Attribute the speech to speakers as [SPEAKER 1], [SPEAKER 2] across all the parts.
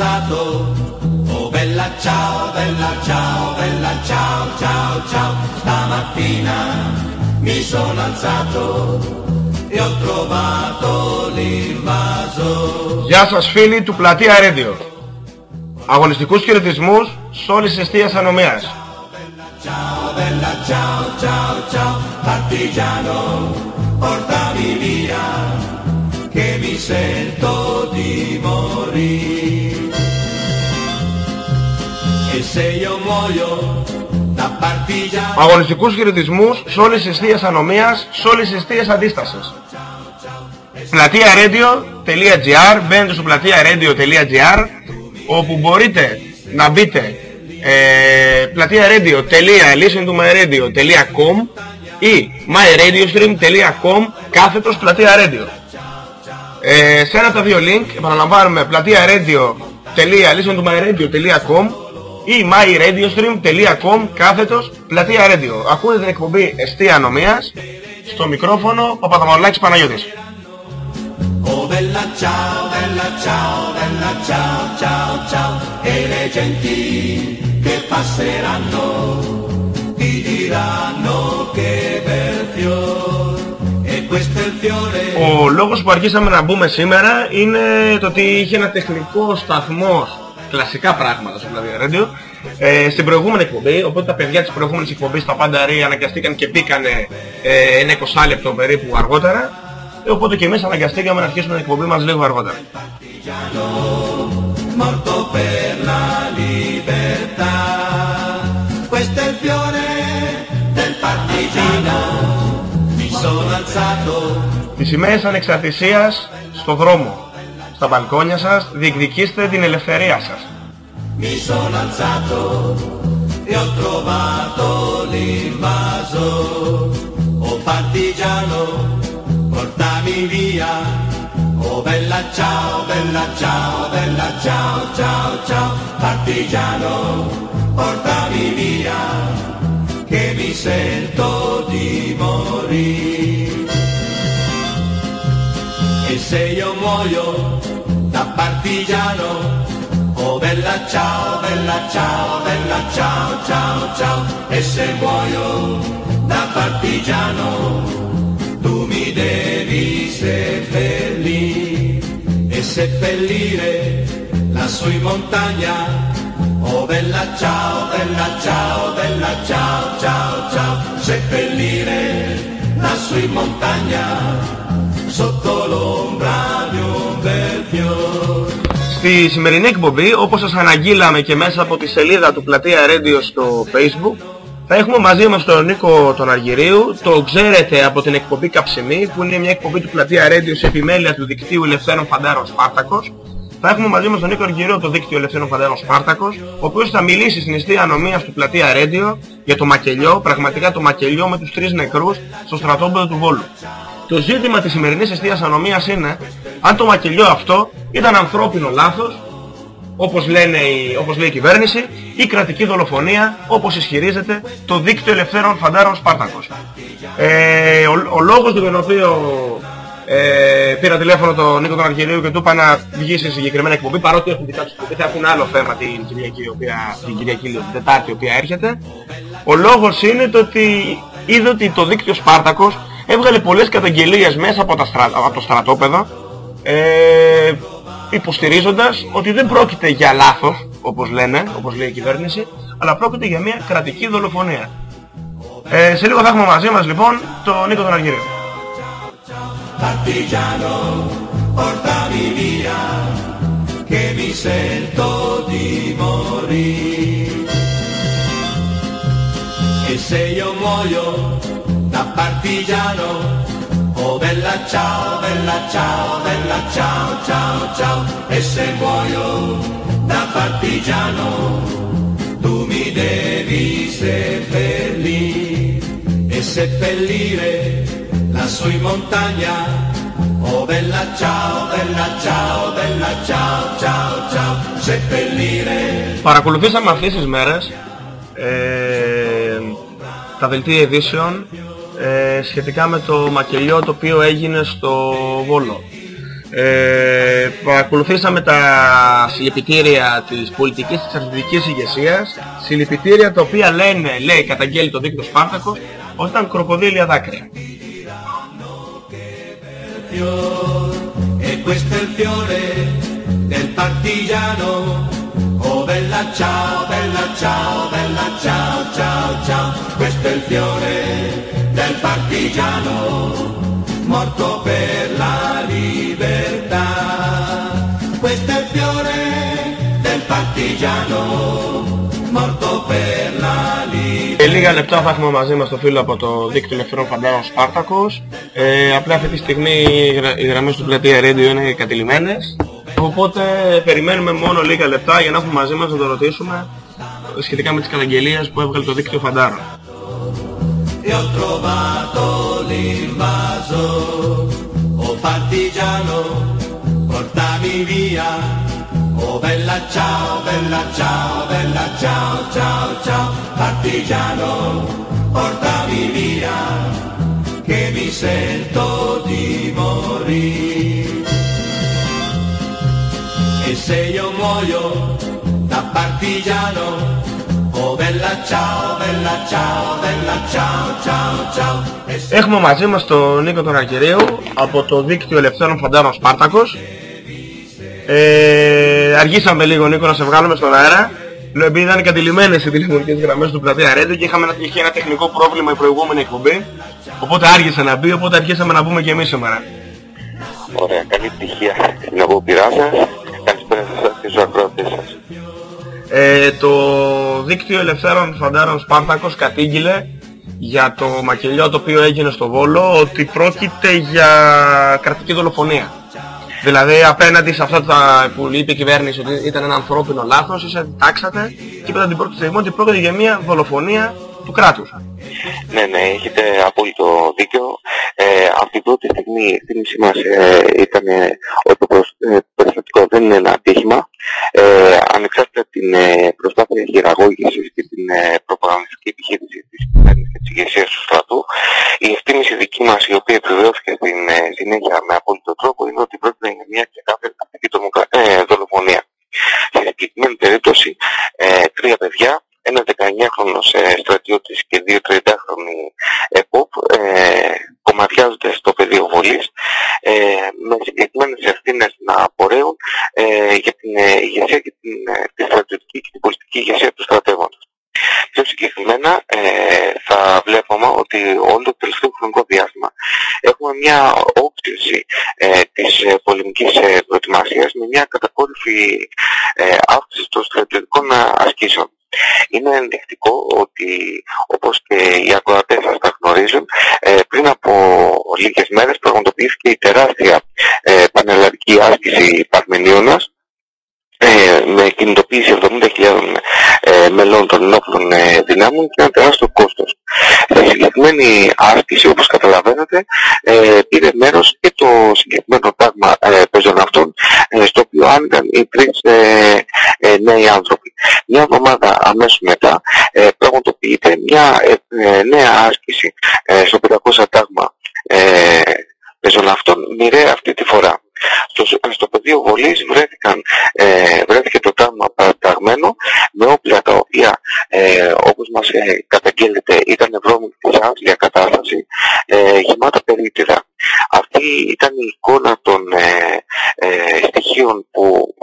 [SPEAKER 1] sono alzato, oh bella ciao, bella ciao, bella ciao, ciao, ciao. Stamattina mi sono alzato e ho trovato l'invaso.
[SPEAKER 2] Γεια σας φίλοι του Πλατεία Radio. Αγωνιστικούς χαιρετισμούς σε όλες τις αιστείες ανομίας.
[SPEAKER 1] Ciao, bella ciao, ciao, ciao, partigiano, portami via, che mi sento di morire.
[SPEAKER 2] Αγωνιστικούς χαιρετισμούς σε όλες τις αιστείες ανομίας, σε όλες τις αιστείες αντίστασης. πλατεία-radio.gr Μπαίνετε στο πλατεία-radio.gr όπου μπορείτε να μπείτε ε, πλατεία-radio.listentomyradio.com ή myradiostream.com κάθετος πλατεία radio. Ε, σε ένα από τα δύο link επαναλαμβάνουμε πλατεία-radio.listentomyradio.com ή myradiostream.com κάθετος πλατεία radio. Ακούτε την εκπομπή Εστία Ανομίας στο μικρόφωνο Παπαδαμολάκης Παναγιώτης.
[SPEAKER 1] oh bella ciao, bella ciao, bella ciao, ciao, ciao, e le genti che passeranno ti diranno che bel fior, e questo è il fiore.
[SPEAKER 2] Ο λόγος που αρχίσαμε να μπούμε σήμερα είναι το ότι είχε ένα τεχνικό σταθμός κλασικά πράγματα στο Πλατεία Radio ε, στην προηγούμενη εκπομπή, οπότε τα παιδιά της προηγούμενης εκπομπής τα πάντα ρε αναγκαστήκαν και μπήκανε ε, ένα 20 λεπτό περίπου αργότερα ε, οπότε και εμείς αναγκαστήκαμε να αρχίσουμε την εκπομπή μας λίγο αργότερα.
[SPEAKER 1] morto per la libertà. Questo è il fiore del partigiano. Mi sono alzato,
[SPEAKER 2] Τις σημαίες ανεξαρτησίας στο δρόμο, στα μπαλκόνια σας, διεκδικήστε την ελευθερία σας.
[SPEAKER 1] mi sono alzato e ho trovato l'invaso. Oh partigiano, portami via. Oh bella ciao, bella ciao, bella ciao, ciao, ciao. Partigiano, portami via, che mi sento di morire. E se io muoio da partigiano, oh bella ciao, bella ciao, bella ciao, ciao, ciao, e se muoio da partigiano, tu mi devi seppellire e seppellire lassù in montagna. Oh bella ciao, bella ciao, bella ciao, ciao, ciao, seppellire lassù in montagna sotto l'ombra di un bel fiore.
[SPEAKER 2] Στη σημερινή εκπομπή, όπως σας αναγγείλαμε και μέσα από τη σελίδα του Πλατεία Radio στο Facebook, θα έχουμε μαζί μας τον Νίκο τον Αργυρίου, το ξέρετε από την εκπομπή Καψιμή, που είναι μια εκπομπή του Πλατεία Radio σε επιμέλεια του δικτύου Ελευθέρων Φαντάρων Σπάρτακος. Θα έχουμε μαζί μας τον Νίκο Αργυρίου το δίκτυο Ελευθέρων Φαντάρων Σπάρτακος, ο οποίος θα μιλήσει στην αιστεία ανομίας του Πλατεία Radio για το μακελιό, πραγματικά το μακελιό με τους τρεις νεκρούς στο στρατόπεδο του Βόλου. Το ζήτημα της σημερινής αιστείας ανομίας είναι αν το μακελιό αυτό ήταν ανθρώπινο λάθος, όπως, λένε, όπως λέει η κυβέρνηση, ή κρατική δολοφονία, όπως ισχυρίζεται το δίκτυο ελευθέρων φαντάρων Σπάρτακος. Ε, ο, ο λόγος για τον οποίο ε, πήρα τηλέφωνο τον Νίκο τον Αργυρίου και του είπα να βγει σε συγκεκριμένη εκπομπή, παρότι έχουν δικά τους εκπομπή, θα έχουν άλλο θέμα την Κυριακή, η οποία, την Κυριακή, την Τετάρτη, η οποία έρχεται. Ο λόγος είναι το ότι είδε ότι το δίκτυο Σπάρτακος έβγαλε πολλές καταγγελίες μέσα από, τα στρα... από το στρατόπεδο ε, υποστηρίζοντας ότι δεν πρόκειται για λάθος, όπως λένε, όπως λέει η κυβέρνηση, αλλά πρόκειται για μια κρατική δολοφονία. Ε, σε λίγο θα έχουμε μαζί μας λοιπόν τον Νίκο τον Αργύριο.
[SPEAKER 1] E se io muoio da partigiano Oh bella ciao, bella ciao, bella ciao, ciao, ciao E se muoio da partigiano Tu mi devi seppellire E seppellire lassù in montagna Oh bella ciao, bella ciao, bella ciao, ciao, ciao Seppellire
[SPEAKER 2] Παρακολουθήσαμε αυτές τις μέρες ε, τα δελτία ειδήσεων ε, σχετικά με το μακελιό το οποίο έγινε στο Βόλο. Ε, παρακολουθήσαμε τα συλληπιτήρια της πολιτικής της αρχιτικής ηγεσίας συλληπιτήρια τα οποία λένε, λέει καταγγέλει το δίκτυο Σπάρτακο ότι ήταν κροκοδίλια δάκρυα
[SPEAKER 1] E questo è il fiore del partigiano Oh bella ciao, bella ciao, bella ciao, ciao, ciao Questo è il fiore del partigiano Morto per la libertà Questo è il fiore del partigiano Morto per la libertà
[SPEAKER 2] Σε λίγα λεπτά θα έχουμε μαζί μας το φίλο από το δίκτυο ελευθερών φαντάρων Σπάρτακος. Ε, απλά αυτή τη στιγμή οι γρα- οι γραμμές του πλατεία Radio είναι κατηλημένες. Οπότε περιμένουμε μόνο λίγα λεπτά για να έχουμε μαζί μας να το ρωτήσουμε σχετικά με τις καταγγελίες που έβγαλε το δίκτυο φαντάρων.
[SPEAKER 1] E ho trovato l'invaso. Oh partigiano, portami via. Oh bella ciao, bella ciao, bella ciao, ciao, ciao. Partigiano, portami via, che mi sento di morire. E se io muoio da partigiano,
[SPEAKER 2] Έχουμε μαζί μας τον Νίκο τον Αργυρίου από το δίκτυο ελευθέρων φαντάρων Σπάρτακος. Ε, αργήσαμε λίγο Νίκο να σε βγάλουμε στον αέρα. Λέω επειδή ήταν κατηλημένες οι τηλεφωνικές γραμμές του πλατεία Radio και είχαμε ένα, είχε ένα τεχνικό πρόβλημα η προηγούμενη εκπομπή. Οπότε άργησε να μπει, οπότε αρχίσαμε να μπούμε και εμείς σήμερα.
[SPEAKER 3] Ωραία, καλή επιτυχία στην απόπειρά σας. Καλησπέρα σε εσάς και στους ακροατές σας.
[SPEAKER 2] Ε, το δίκτυο ελευθέρων φαντάρων Σπάρτακος κατήγγειλε για το μακελιό το οποίο έγινε στο Βόλο ότι πρόκειται για κρατική δολοφονία. Δηλαδή απέναντι σε αυτά τα που είπε η κυβέρνηση ότι ήταν ένα ανθρώπινο λάθος, εσείς αντιτάξατε και είπατε την πρώτη στιγμή ότι πρόκειται για μια δολοφονία του κράτους.
[SPEAKER 3] Ναι, ναι, έχετε απόλυτο δίκιο. Ε, από την πρώτη στιγμή η εκτίμησή μας ε, ήταν ε, ότι το προσ- ε, περιστατικό δεν είναι ένα ατύχημα. Ε, ανεξάρτητα από την ε, προσπάθεια χειραγώγησης και την ε, προπαγανδιστική επιχείρηση της κυβέρνησης και της ηγεσίας του στρατού, η εκτίμηση δική μας, η οποία επιβεβαιώθηκε στην ε, συνέχεια με απόλυτο τρόπο, είναι ότι πρόκειται για μια ξεκάθαρη κρατική τρομοκρα- ε, δολοφονία. Στη συγκεκριμένη περίπτωση, ε, τρία παιδιά, ένας 19χρονος ε, στρατιώτης και δύο 30χρονοι ΕΠΟΠ ε, κομματιάζονται στο πεδίο βολής ε, με συγκεκριμένες ευθύνες να απορρέουν ε, για την ε, ηγεσία και την, ε, τη στρατιωτική και την πολιτική ηγεσία του στρατεύματος. Πιο συγκεκριμένα ε, θα βλέπουμε ότι όλο το τελευταίο χρονικό διάστημα έχουμε μια όξυνση ε, της ε, πολεμικής ε, προετοιμασίας με μια κατακόρυφη ε, αύξηση των στρατιωτικών ε, ασκήσεων. Είναι ενδεικτικό ότι όπως και οι ακροατές σας τα γνωρίζουν ε, πριν από λίγες μέρες πραγματοποιήθηκε η τεράστια ε, πανελλαδική άσκηση Παρμενίωνας ε, με κινητοποίηση 70.000 ε, μελών των ενόπλων ε, δυνάμων και ένα τεράστιο κόστος. Στη συγκεκριμένη άσκηση, όπως καταλαβαίνετε, ε, πήρε μέρος και το συγκεκριμένο τάγμα ε, πεζοναυτών, ε, στο οποίο άνοιγαν οι τρεις ε, ε, νέοι άνθρωποι. Μια εβδομάδα αμέσως μετά ε, πραγματοποιείται μια ε, νέα άσκηση στο 500 τάγμα πεζοναυτών, μοιραία αυτή τη φορά. Στο, στο πεδίο βολής βρέθηκαν, ε, βρέθηκε το τάγμα παραταγμένο με όπλα τα οποία ε, όπως μας ε, καταγγέλλεται ήταν βρώμικη της άθλια κατάσταση ε, γεμάτα περίτυρα. Αυτή ήταν η εικόνα των ε, ε, στοιχείων που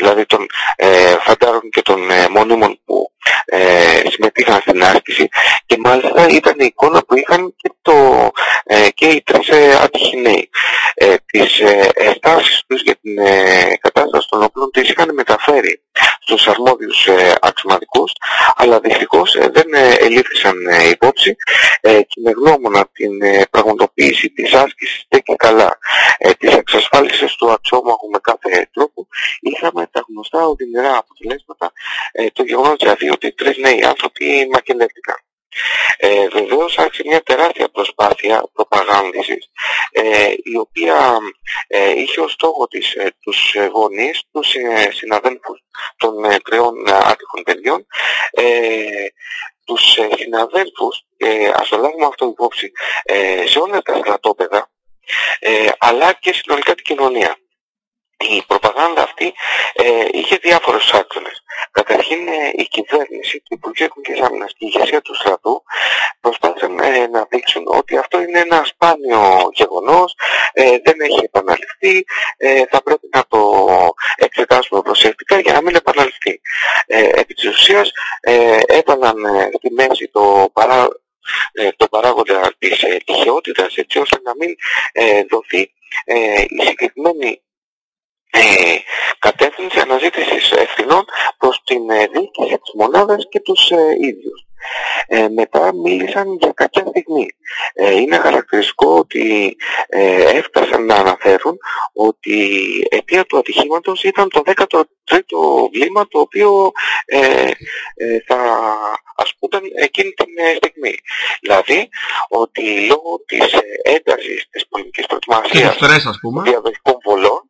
[SPEAKER 3] δηλαδή των ε, φαντάρων και των ε, μονίμων που ε, συμμετείχαν στην άσκηση και μάλιστα ήταν η εικόνα που είχαν και, το, ε, και οι τρεις ε, άτυχοι νέοι. Ε, τις ε, τους για την ε, κατάσταση των όπλων τις είχαν μεταφέρει στους αρμόδιους ε, αξιωματικούς αλλά δυστυχώς ε, δεν ελήφθησαν υπόψη και με γνώμονα την πραγματοποίηση της άσκησης και καλά της εξασφάλισης του αξιόμαχου με κάθε τρόπο είχαμε τα γνωστά οδυνηρά αποτελέσματα το γεγονός δηλαδή ότι τρεις νέοι άνθρωποι μακελεύτηκαν. Ε, βεβαίως άρχισε μια τεράστια προσπάθεια προπαγάνδησης ε, η οποία ε, είχε ως στόχο της ε, τους γονείς, τους ε, συναδέλφους των ε, τριών άτυχων παιδιών τους συναδέλφους, ας το λάβουμε αυτό υπόψη, σε όλα τα στρατόπεδα αλλά και συνολικά την κοινωνία η προπαγάνδα αυτή ε, είχε διάφορους άξονες. Καταρχήν ε, η κυβέρνηση, το Υπουργείο Εθνικής Άμυνας και η ηγεσία του στρατού προσπάθησαν ε, να δείξουν ότι αυτό είναι ένα σπάνιο γεγονός, ε, δεν έχει επαναληφθεί, θα πρέπει να το εξετάσουμε προσεκτικά για να μην επαναληφθεί. επί της ουσίας έβαλαν στη μέση το παρά, το παράγοντα της ε, τυχαιότητας έτσι ώστε να μην δοθεί η συγκεκριμένη ε, κατεύθυνση αναζήτησης ευθυνών προς την ε, διοίκηση της μονάδας και τους ε, ίδιους. Ε, μετά μίλησαν για κακιά στιγμή. Ε, είναι χαρακτηριστικό ότι ε, έφτασαν να αναφέρουν ότι η αιτία του ατυχήματος ήταν το 13ο βλήμα το οποίο ε, θα ασκούταν εκείνη την στιγμή. Δηλαδή ότι λόγω της έντασης της πολιτικής προετοιμασίας διαδοχικών βολών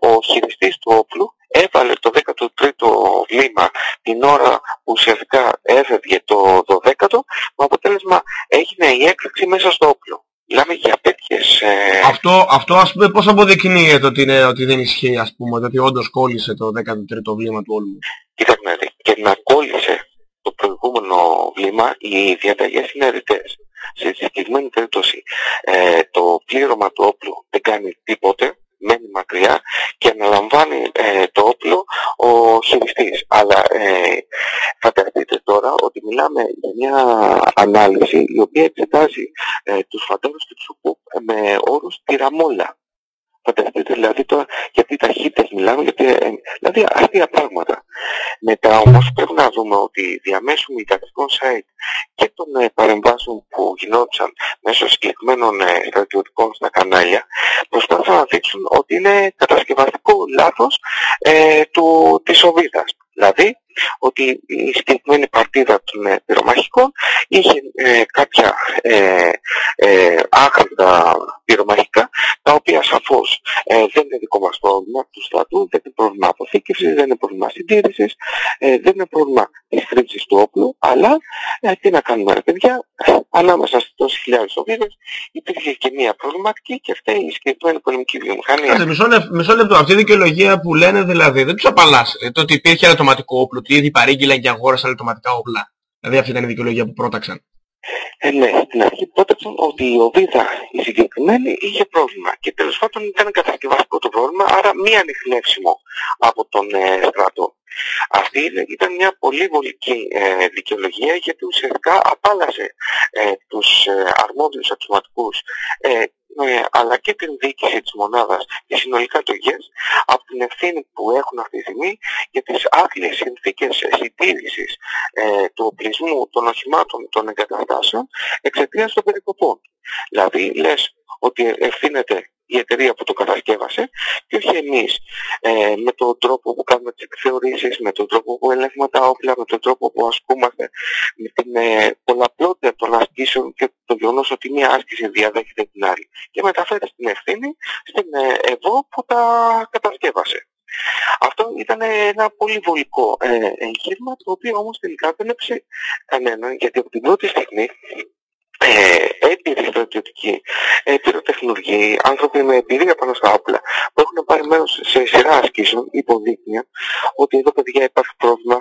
[SPEAKER 3] ο χειριστής του όπλου έβαλε το 13ο βλήμα την ώρα που ουσιαστικά έφευγε το 12ο, με αποτέλεσμα έγινε η έκρηξη μέσα στο όπλο. Μιλάμε για τέτοιες... Ε...
[SPEAKER 2] Αυτό, αυτό ας πούμε πώς αποδεικνύεται ότι, είναι, ότι δεν ισχύει ας πούμε, ότι όντως κόλλησε το 13ο βλήμα του όλου;
[SPEAKER 3] Κοιτάξτε, και να κόλλησε το προηγούμενο βλήμα, οι διαταγές είναι αρνητές. Σε συγκεκριμένη περίπτωση ε, το πλήρωμα του όπλου δεν κάνει τίποτε, μένει μακριά και αναλαμβάνει ε, το όπλο ο χειριστής. Αλλά ε, φανταστείτε τώρα ότι μιλάμε για μια ανάλυση η οποία εξετάζει ε, τους φαντάρους του τσουπού με όρους τυραμόλα. Φανταστείτε δηλαδή τώρα γιατί ταχύτητες μιλάμε, γιατί, ε, δηλαδή αστεία πράγματα. Μετά όμως πρέπει να δούμε ότι διαμέσου μητατικών site και των ε, παρεμβάσεων που γινόντουσαν μέσω συγκεκριμένων ε, στρατιωτικών στα κανάλια προσπάθησαν να δείξουν ότι είναι κατασκευαστικό λάθος ε, του, της οβίδας. Δηλαδή ότι η συγκεκριμένη παρτίδα των ε, πυρομαχικών είχε ε, κάποια ε, ε, πυρομαχικά τα οποία σαφώς ε, δεν είναι δικό μας πρόβλημα του στρατού, δεν είναι πρόβλημα αποθήκευσης, δεν είναι πρόβλημα συντήρησης, ε, δεν είναι πρόβλημα της χρήσης του όπλου, αλλά ε, τι να κάνουμε ρε παιδιά, ανάμεσα στις τόσες χιλιάδες οβίδες υπήρχε και μία προβληματική και αυτή η συγκεκριμένη πολεμική βιομηχανία.
[SPEAKER 2] Μισό, μισό λεπτό, αυτή η δικαιολογία που λένε δηλαδή δεν τους απαλλάσσει, το ότι υπήρχε autoματικό όπλο, ότι ήδη παρήγγειλαν και αγόρασαν autoματικά όπλα. Δηλαδή αυτή ήταν η δικαιολογία που πρόταξαν.
[SPEAKER 3] Ε, ναι, στην αρχή πρόταξαν ότι η οβίδα η συγκεκριμένη είχε πρόβλημα και τέλος πάντων ήταν κατασκευαστικό το πρόβλημα, άρα μη ανιχνεύσιμο από τον ε, στρατό. Αυτή ήταν μια πολύ βολική ε, δικαιολογία γιατί ουσιαστικά απάλασε ε, τους ε, αρμόδιους αξιωματικούς ε, ε, αλλά και την διοίκηση της μονάδας και συνολικά το ΓΕΣ από την ευθύνη που έχουν αυτή τη στιγμή για τις άθλιες συνθήκες συντήρησης ε, του οπλισμού των οχημάτων των εγκαταστάσεων εξαιτίας των περικοπών. Δηλαδή λες ότι ευθύνεται η εταιρεία που το κατασκεύασε και όχι εμείς ε, με τον τρόπο που κάνουμε τις επιθεωρήσεις, με τον τρόπο που ελέγχουμε τα όπλα, με τον τρόπο που ασκούμαστε, με την ε, πολλαπλότητα των ασκήσεων και το γεγονός ότι μία άσκηση διαδέχεται την άλλη και μεταφέρει την ευθύνη στην ε, ΕΒΟ που τα κατασκεύασε. Αυτό ήταν ένα πολύ βολικό ε, εγχείρημα, το οποίο όμως τελικά δεν έψε κανέναν, γιατί από την πρώτη στιγμή ε, έμπειροι στρατιωτικοί, ε, πυροτεχνουργοί, άνθρωποι με εμπειρία πάνω στα όπλα, που έχουν πάρει μέρος σε σειρά ασκήσεων, υποδείκνυα, ότι εδώ παιδιά υπάρχει πρόβλημα,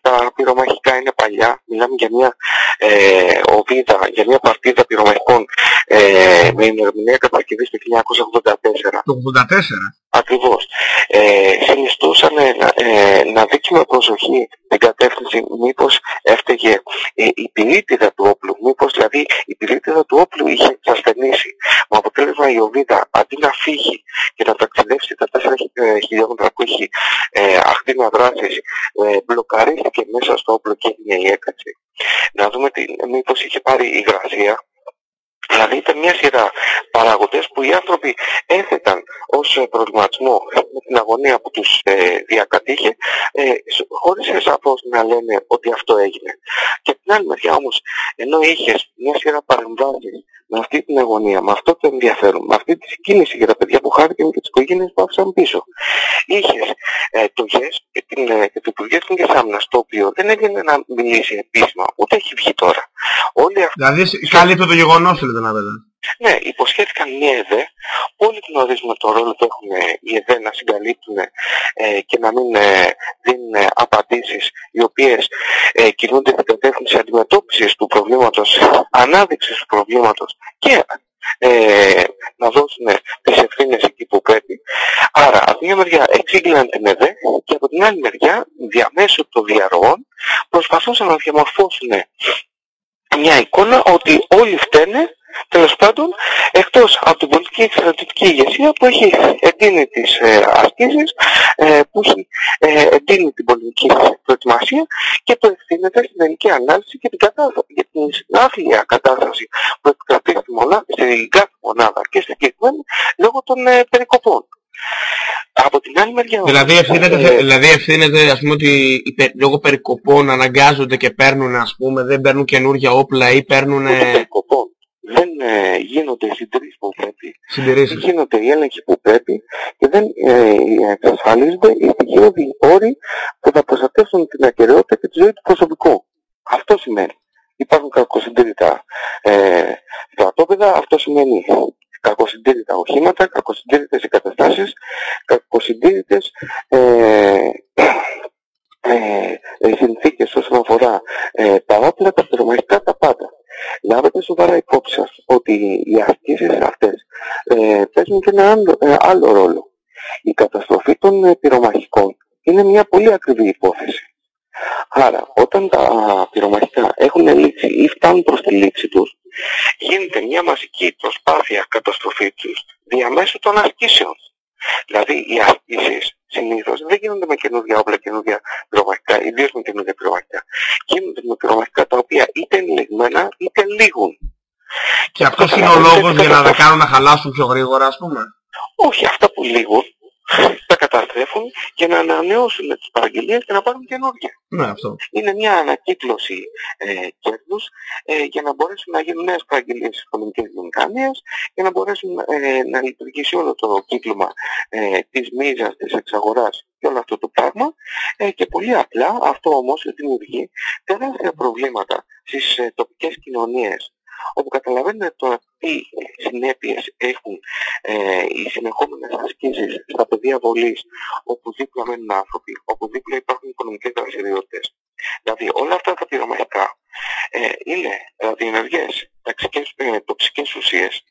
[SPEAKER 3] τα πυρομαχικά είναι παλιά, μιλάμε για μια ε, οβίδα, για μια παρτίδα πυρομαχικών ε, με ημερομηνία καταρκηδής το 1984.
[SPEAKER 2] Το 84.
[SPEAKER 3] Ακριβώς. Ε, συνιστούσαν ε, να δείξουμε προσοχή την κατεύθυνση μήπως έφταιγε ε, η πυρίτιδα του όπλου, μήπως δηλαδή η πυρίτιδα του όπλου είχε ασθενήσει. Με αποτέλεσμα η οβίδα αντί να φύγει και να ταξιδεύσει τα 4 χιλιόμετρα που έχει ε, ακτίνα δράσης, ε, μπλοκαρίστηκε μέσα στο όπλο και έγινε η έκαξη. Να δούμε τι, μήπως είχε πάρει υγρασία Δηλαδή ήταν μια σειρά παράγοντες που οι άνθρωποι έθεταν ως ε, προβληματισμό με την αγωνία που τους ε, διακατήχε ε, χωρίς σαφώς να λένε ότι αυτό έγινε. Και από την άλλη μεριά όμως ενώ είχες μια σειρά παρεμβάσεις με αυτή την αγωνία, με αυτό το ενδιαφέρον, με αυτή τη συγκίνηση για τα παιδιά που χάρηκαν και τις οικογένειες που άφησαν πίσω. Είχες ε, το ΓΕΣ και, την, ε, και το Υπουργείο Εθνικής Άμυνας, το οποίο δεν έγινε να μιλήσει επίσημα, ούτε έχει βγει τώρα.
[SPEAKER 2] Όλοι αυτοί... Δηλαδή καλύπτω το γεγονός, λέτε να πείτε.
[SPEAKER 3] Ναι, υποσχέθηκαν μια ΕΔΕ. Όλοι γνωρίζουμε τον ρόλο που έχουν οι ΕΔΕ να συγκαλύπτουν ε, και να μην ε, δίνουν απαντήσεις οι οποίες ε, κινούνται στην κατεύθυνση αντιμετώπισης του προβλήματος, ανάδειξης του προβλήματος και ε, να δώσουν τις ευθύνες εκεί που πρέπει. Άρα, από μια μεριά εξήγηλαν την ΕΔΕ και από την άλλη μεριά, διαμέσου των διαρροών, προσπαθούσαν να διαμορφώσουν μια εικόνα ότι όλοι φταίνε τέλος πάντων, εκτός από την πολιτική εξαρτητική ηγεσία που έχει εντείνει τις ε, ασκήσεις, ε, που έχει ε, εντείνει την πολιτική προετοιμασία και το ευθύνεται στην ελληνική ανάλυση και την, κατάσταση, για την συνάφλια κατάσταση που επικρατεί στη μονάδα, στην κάθε μονάδα και στην συγκεκριμένη λόγω των ε, περικοπών. Από την άλλη μεριά...
[SPEAKER 2] Δηλαδή ευθύνεται, ε, δηλαδή ευθύνεται ας πούμε ότι λόγω περικοπών αναγκάζονται και παίρνουν ας πούμε, δεν παίρνουν καινούργια όπλα ή παίρνουν...
[SPEAKER 3] περικοπών δεν ε, γίνονται οι συντηρήσεις που πρέπει, δεν γίνονται οι έλεγχοι που πρέπει και δεν ε, εξασφαλίζονται οι στοιχειώδη όροι που θα προστατεύσουν την ακαιρεότητα και τη ζωή του προσωπικού. Αυτό σημαίνει. Υπάρχουν κακοσυντήρητα ε, στρατόπεδα, αυτό σημαίνει κακοσυντήρητα οχήματα, κακοσυντήρητες εγκαταστάσεις, κακοσυντήρητες ε, ε, ε, συνθήκες όσον αφορά ε, τα όπλα, τα πυρομαχικά, τα πάντα. Λάβετε σοβαρά υπόψη σας ότι οι ασκήσεις αυτές ε, παίζουν και ένα άλλο, ε, άλλο ρόλο. Η καταστροφή των ε, πυρομαχικών είναι μια πολύ ακριβή υπόθεση. Άρα, όταν τα πυρομαχικά έχουν λήξει ή φτάνουν προς τη λήξη τους, γίνεται μια μαζική προσπάθεια καταστροφή τους διαμέσου των ασκήσεων. Δηλαδή, οι ασκήσεις συνήθως δεν γίνονται με καινούργια όπλα, καινούργια πυρομαχικά, ιδίως με καινούργια πυρομαχικά. Γίνονται με πυρομαχικά τα οποία είτε είναι λιγμένα είτε λήγουν.
[SPEAKER 2] Και αυτός είναι ο λόγος για να τα κάνουν να χαλάσουν πιο γρήγορα, ας πούμε.
[SPEAKER 3] Όχι, αυτά που λήγουν τα καταστρέφουν και να ανανεώσουν τις παραγγελίες και να πάρουν καινούργια.
[SPEAKER 2] Ναι, αυτό.
[SPEAKER 3] Είναι μια ανακύκλωση ε, κέρδους ε, για να μπορέσουν να γίνουν νέες παραγγελίες στις οικονομικές βιομηχανίες για να μπορέσουν ε, να λειτουργήσει όλο το κύκλωμα ε, της μίζας, της εξαγοράς και όλο αυτό το πράγμα ε, και πολύ απλά αυτό όμως δημιουργεί τεράστια προβλήματα στις ε, τοπικές κοινωνίες όπου καταλαβαίνετε τώρα τι συνέπειες έχουν ε, οι συνεχόμενες ασκήσεις στα πεδία βολής, όπου δίπλα μένουν άνθρωποι, όπου δίπλα υπάρχουν οικονομικές δραστηριότητες. Δηλαδή όλα αυτά τα πυρομαχικά ε, είναι ραδιενεργές, ταξικές, ε, τοξικές ουσίες,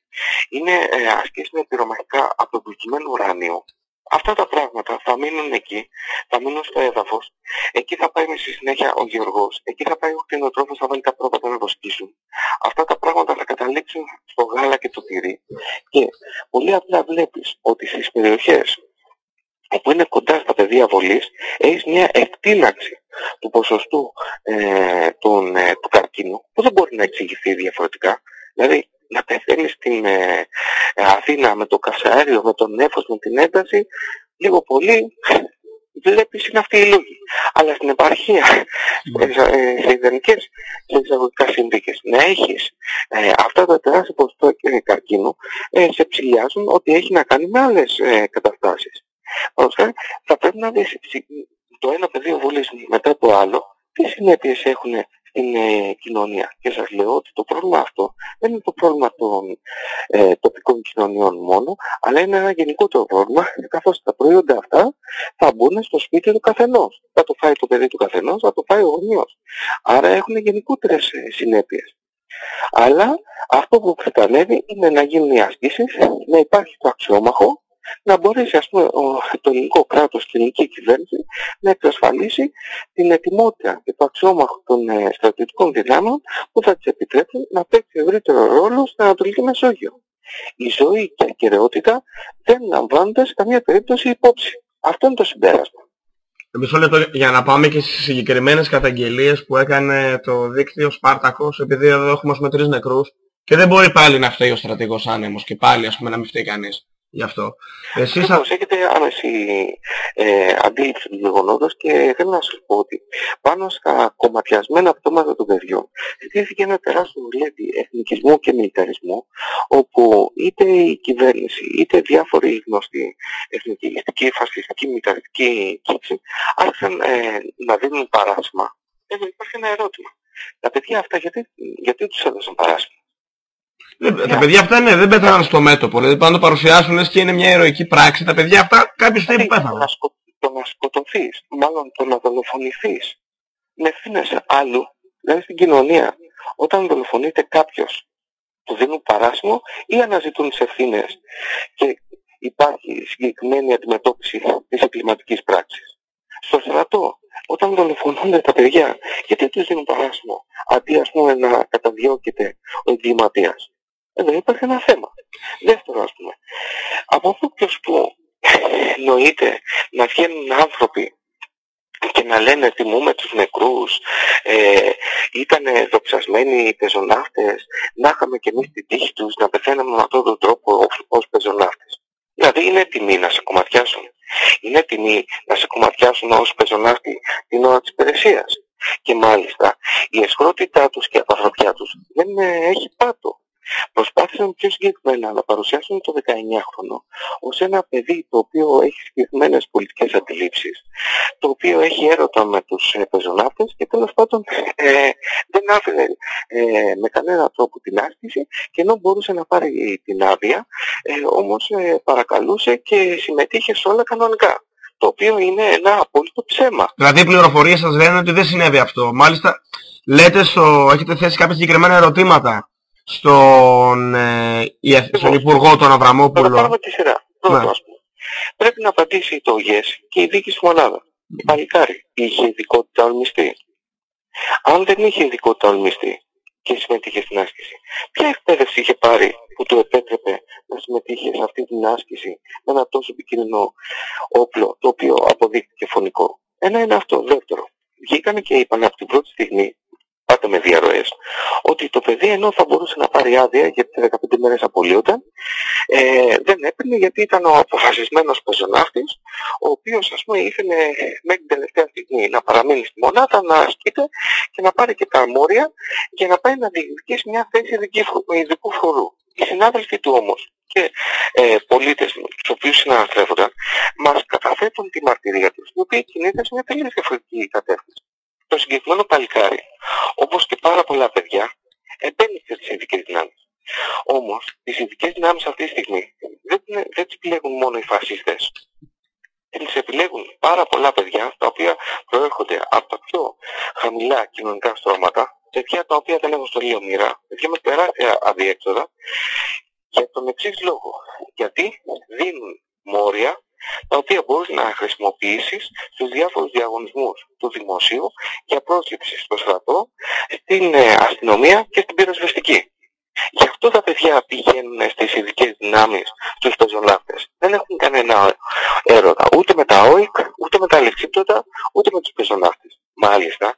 [SPEAKER 3] είναι ε, ασκήσεις με πυρομαχικά από ουράνιο, Αυτά τα πράγματα θα μείνουν εκεί, θα μείνουν στο έδαφος, εκεί θα πάει στη συνέχεια ο Γεωργός, εκεί θα πάει ο κτηνοτρόφος, θα βάλει τα πρόβατα να βοσκήσουν. Αυτά τα πράγματα θα καταλήξουν στο γάλα και το τυρί. Και πολύ απλά βλέπεις ότι στις περιοχές όπου είναι κοντά στα πεδία βολής, έχεις μια εκτείναξη του ποσοστού ε, τον, ε, του καρκίνου, που δεν μπορεί να εξηγηθεί διαφορετικά. Δηλαδή, να πεθαίνει στην ε, Αθήνα με το καυσαέριο, με τον νέφος, με την ένταση, λίγο πολύ βλέπεις είναι αυτοί οι λόγοι. Αλλά στην επαρχία,
[SPEAKER 2] Ναι.
[SPEAKER 3] ε, σε ιδανικές σε εισαγωγικά συνθήκες, να έχεις ε, αυτά τα τεράστια ποσοστό ε, καρκίνου, ε, σε ψηλιάζουν ότι έχει να κάνει με άλλες ε, καταστάσεις. Παραδείγματος χάρη, θα πρέπει να δεις ψη- το ένα πεδίο βολής μετά το άλλο, τι συνέπειες έχουν στην ε, κοινωνία. Και σας λέω ότι το πρόβλημα αυτό δεν είναι το πρόβλημα των ε, τοπικών κοινωνιών μόνο, αλλά είναι ένα γενικότερο πρόβλημα, καθώς τα προϊόντα αυτά θα μπουν στο σπίτι του καθενός. Θα το φάει το παιδί του καθενός, θα το φάει ο γονιός. Άρα έχουν γενικότερες ε, συνέπειες. Αλλά αυτό που πρετανεύει είναι να γίνουν οι ασκήσεις, να υπάρχει το αξιόμαχο, να μπορέσει ας πούμε ο, το ελληνικό κράτος και η ελληνική κυβέρνηση να εξασφαλίσει την ετοιμότητα και το αξιόμαχο των ε, στρατιωτικών δυνάμεων που θα τις επιτρέψουν να παίξει ευρύτερο ρόλο στην Ανατολική Μεσόγειο. Η ζωή και η ακαιρεότητα δεν λαμβάνονται σε καμία περίπτωση υπόψη. Αυτό είναι το συμπέρασμα.
[SPEAKER 2] Μισό λεπτό για να πάμε και στις συγκεκριμένες καταγγελίες που έκανε το δίκτυο Σπάρτακος επειδή εδώ έχουμε ας πούμε τρεις νεκρούς και δεν μπορεί πάλι να φταίει ο στρατηγός άνεμος και πάλι ας πούμε να μην φταίει κανείς γι' αυτό. Εσείς α-
[SPEAKER 3] Ακριβώς, έχετε άμεση ε, αντίληψη του γεγονότος και θέλω να σας πω ότι πάνω στα κομματιασμένα πτώματα των παιδιών στήθηκε ένα τεράστιο ρουλέτι εθνικισμού και μιλιταρισμού όπου είτε η κυβέρνηση είτε διάφοροι γνωστοί εθνικιστικοί, φασιστικοί, μιλιταριστικοί κύκλοι άρχισαν ε, να δίνουν παράσημα. Εδώ υπάρχει ένα ερώτημα. Τα παιδιά αυτά γιατί, γιατί τους έδωσαν παράσημα;
[SPEAKER 2] Δεν- τα παιδιά αυτά ναι, δεν πέθαναν στο μέτωπο, δηλαδή πάνε να το παρουσιάσουν λες και είναι μια ηρωική πράξη. Τα παιδιά αυτά κάποια στιγμή
[SPEAKER 3] Δηλαδή, το
[SPEAKER 2] πέθαναν.
[SPEAKER 3] να, σκο... το να σκοτωθείς, μάλλον το να δολοφονηθείς με ευθύνες άλλου, δηλαδή στην κοινωνία, όταν δολοφονείται κάποιος, του δίνουν παράσημο ή αναζητούν τις ευθύνες και υπάρχει συγκεκριμένη αντιμετώπιση της εγκληματικής πράξης. Στο στρατό, όταν δολοφονούνται τα παιδιά, γιατί τους δίνουν παράσημο, αντί ας πούμε να καταδιώκεται ο εγκληματίας; Εδώ υπάρχει ένα θέμα. Δεύτερο ας πούμε, από αυτό ποιος που εννοείται να βγαίνουν άνθρωποι και να λένε τιμούμε τους νεκρούς, ε, ήταν δοξασμένοι οι πεζοναύτες, να είχαμε και εμείς την τύχη τους να πεθαίναμε με αυτόν τον τρόπο ως, ως πεζοναύτες. Δηλαδή είναι τιμή να σε κομματιάσουν. Είναι τιμή να σε κομματιάσουν ως πεζοναύτη την ώρα της υπηρεσίας. Και μάλιστα η εσχρότητά τους και η απαθροπιά τους δεν ε, έχει πάτο. Προσπάθησαν πιο συγκεκριμένα να παρουσιάσουν το 19χρονο ως ένα παιδί το οποίο έχει συγκεκριμένες πολιτικές αντιλήψεις, το οποίο έχει έρωτα με τους ε, πεζοναύτες και τέλος πάντων ε, δεν άφηνε ε, με κανένα τρόπο την άσκηση και ενώ μπορούσε να πάρει την άδεια, ε, όμως ε, παρακαλούσε και συμμετείχε σε όλα κανονικά. Το οποίο είναι ένα απόλυτο ψέμα.
[SPEAKER 2] Δηλαδή οι πληροφορίες σας λένε ότι δεν συνέβη αυτό. Μάλιστα λέτε στο, έχετε θέσει κάποια συγκεκριμένα ερωτήματα στον, ε, η- στον Υπουργό τον
[SPEAKER 3] Τώρα πάρουμε
[SPEAKER 2] Αβραμόπουλο.
[SPEAKER 3] τη σειρά. Πρώτο,
[SPEAKER 2] Ναι.
[SPEAKER 3] ας πούμε. Πρέπει να απαντήσει το ΓΕΣ και η δίκη στη μονάδα. Παλικάρι, είχε ειδικότητα ολμιστή. Αν δεν είχε ειδικότητα ολμιστή και συμμετείχε στην άσκηση, ποια εκπαίδευση είχε πάρει που του επέτρεπε να συμμετείχε σε αυτή την άσκηση με ένα τόσο επικίνδυνο όπλο το οποίο αποδείχθηκε φωνικό; Ένα είναι αυτό. Δεύτερο, βγήκαν και είπαν από την πρώτη στιγμή, πάτε με διαρροές, ότι το παιδί ενώ θα μπορούσε να πάρει άδεια γιατί 15 μέρες απολύονταν, ε, δεν έπαιρνε γιατί ήταν ο αποφασισμένος πεζοναύτης, ο οποίος ας πούμε ήθελε μέχρι την τελευταία στιγμή να παραμείνει στη μονάδα, να ασκείται και να πάρει και τα αμόρια και να πάει να διεκδικήσει μια θέση ειδική φο- ειδικού φορού. Οι συνάδελφοι του όμως και ε, πολίτες τους οποίους συναναστρέφονταν μας καταθέτουν τη μαρτυρία τους, η οποία κινείται σε μια τελείως διαφορετική κατεύθυνση. Το συγκεκριμένο παλικάρι, όπως και πάρα πολλά παιδιά, εμπαίνει στις ειδικές δυνάμεις. Όμως, τις ειδικές δυνάμεις αυτή τη στιγμή δεν, είναι- δεν τις επιλέγουν μόνο οι φασίστες. Τις επιλέγουν πάρα πολλά παιδιά τα οποία προέρχονται από τα πιο χαμηλά κοινωνικά στρώματα, παιδιά τα οποία δεν έχουν στολή μοίρα, παιδιά με τεράστια αδιέξοδα, για τον εξής λόγο. Γιατί δίνουν μόρια τα οποία μπορείς να χρησιμοποιήσεις στους διάφορους διαγωνισμούς του δημοσίου για πρόσληψη στο στρατό, στην ε, αστυνομία και στην πυροσβεστική. Γι' αυτό τα παιδιά πηγαίνουν στις ειδικές δυνάμεις, στους πεζολάφτες. Δεν έχουν κανένα έρωτα ούτε με τα ΟΙΚ, ούτε με τα αλεξίπτωτα, ούτε με τους πεζολάφτες. μάλιστα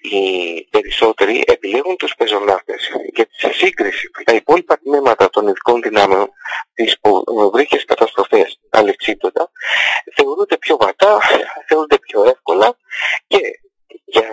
[SPEAKER 3] οι περισσότεροι επιλέγουν τους πεζοναύτες γιατί σε σύγκριση με τα υπόλοιπα τμήματα των ειδικών δυνάμεων τις βρήκες καταστροφές τα λεξίπτωτα θεωρούνται πιο βατά, θεωρούνται πιο εύκολα και για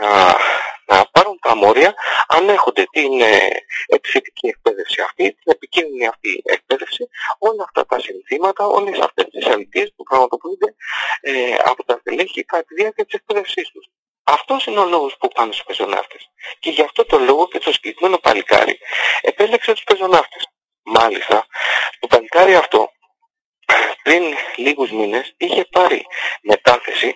[SPEAKER 3] να πάρουν τα μόρια ανέχονται την ε, επιθετική εκπαίδευση αυτή, την επικίνδυνη αυτή εκπαίδευση, όλα αυτά τα συνθήματα, όλες αυτές τις αλητίες που πραγματοποιούνται ε, από τα στελέχη κατά τη διάρκεια της εκπαίδευσής τους. Αυτός είναι ο λόγος που πάνε στους πεζοναύτες. Και γι' αυτό το λόγο και το συγκεκριμένο παλικάρι επέλεξε τους πεζοναύτες. Μάλιστα, το παλικάρι αυτό πριν λίγους μήνες είχε πάρει μετάθεση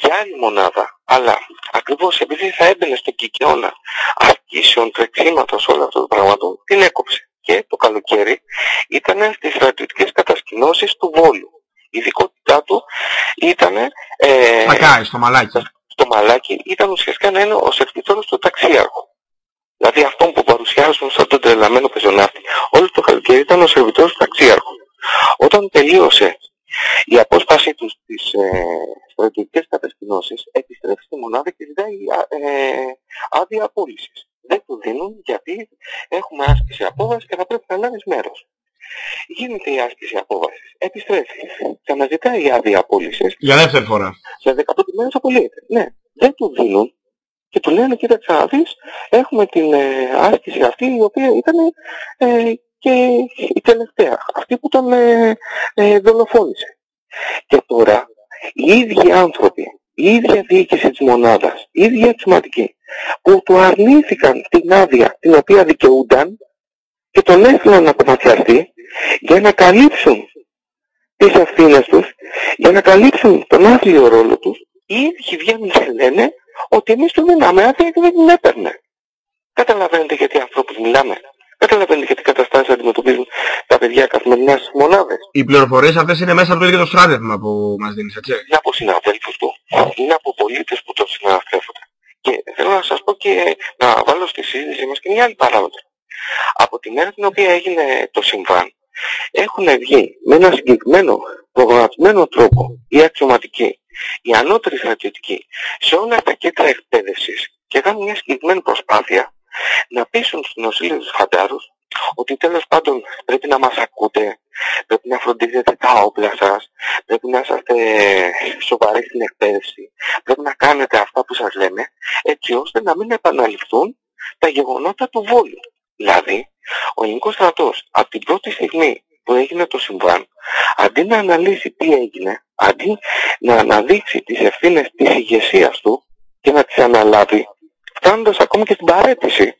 [SPEAKER 3] για άλλη μονάδα. Αλλά ακριβώς επειδή θα έμπαινε στο κικαιώνα ασκήσεων, τρεξίματος, όλα αυτά τα πράγματα, την έκοψε. Και το καλοκαίρι ήταν στις στρατιωτικές κατασκηνώσεις του Βόλου. Η ειδικότητά του ήταν...
[SPEAKER 2] Ε, Μακάρι, στο μαλάκι.
[SPEAKER 3] Στο μαλάκι ήταν ουσιαστικά να είναι ο σερβιτόρος του ταξίαρχου. Δηλαδή αυτόν που παρουσιάζουν σαν τον τρελαμένο πεζοναύτη. Όλο το καλοκαίρι ήταν ο σερβιτόρος του ταξίαρχου. Όταν τελείωσε η απόσπασή τους στις ε, στρατιωτικές κατασκηνώσεις, επιστρέφει στη μονάδα και ζητάει ε, άδεια απόλυσης. Δεν του δίνουν γιατί έχουμε άσκηση απόβασης και θα πρέπει να λάβεις μέρος. Γίνεται η άσκηση απόβασης. Επιστρέφει. Ξαναζητάει άδεια απόλυσης.
[SPEAKER 2] Για δεύτερη φορά.
[SPEAKER 3] Σε 15 μέρες απολύεται. Ναι. Δεν του δίνουν και του λένε κοίταξε να δεις, έχουμε την ε, άσκηση αυτή η οποία ήταν ε, και η τελευταία, αυτή που τον ε, ε, δολοφόνησε. Και τώρα οι ίδιοι άνθρωποι, η ίδια διοίκηση της μονάδας, η ίδια αξιωματική, που του αρνήθηκαν την άδεια την οποία δικαιούνταν και τον έστειλαν να κομματιαστεί για να καλύψουν τις ευθύνες τους, για να καλύψουν τον άθλιο ρόλο τους, οι ίδιοι βγαίνουν και λένε ότι εμείς του δίναμε άδεια και δεν την έπαιρνε. Καταλαβαίνετε γιατί ανθρώπους μιλάμε. Καταλαβαίνετε γιατί καταστάσεις αντιμετωπίζουν τα παιδιά καθημερινάς στις μονάδες.
[SPEAKER 2] Οι πληροφορίες αυτές είναι μέσα από το ίδιο το στράτευμα που μας δίνεις, έτσι.
[SPEAKER 3] Είναι από συναδέλφους του. Είναι από πολίτες που τον συναναστρέφονται. Και θέλω να σας πω και να βάλω στη συζήτησή μας και μια άλλη παράδοση. Από τη μέρα την οποία έγινε το συμβάν, έχουν βγει με ένα συγκεκριμένο προγραμματισμένο τρόπο οι αξιωματικοί, οι ανώτεροι στρατιωτικοί, σε όλα τα κέντρα εκπαίδευσης και κάνουν μια συγκεκριμένη προσπάθεια να πείσουν στους νοσήλους φαντάρους ότι τέλος πάντων πρέπει να μας ακούτε, πρέπει να φροντίζετε τα όπλα σας, πρέπει να είσαστε σοβαροί στην εκπαίδευση, πρέπει να κάνετε αυτά που σας λέμε, έτσι ώστε να μην επαναληφθούν τα γεγονότα του Βόλου. Δηλαδή, ο ελληνικός στρατός από την πρώτη στιγμή που έγινε το συμβάν, αντί να αναλύσει τι έγινε, αντί να αναδείξει τις ευθύνες της ηγεσίας του και να τις αναλάβει, φτάνοντας ακόμα και στην παρέτηση,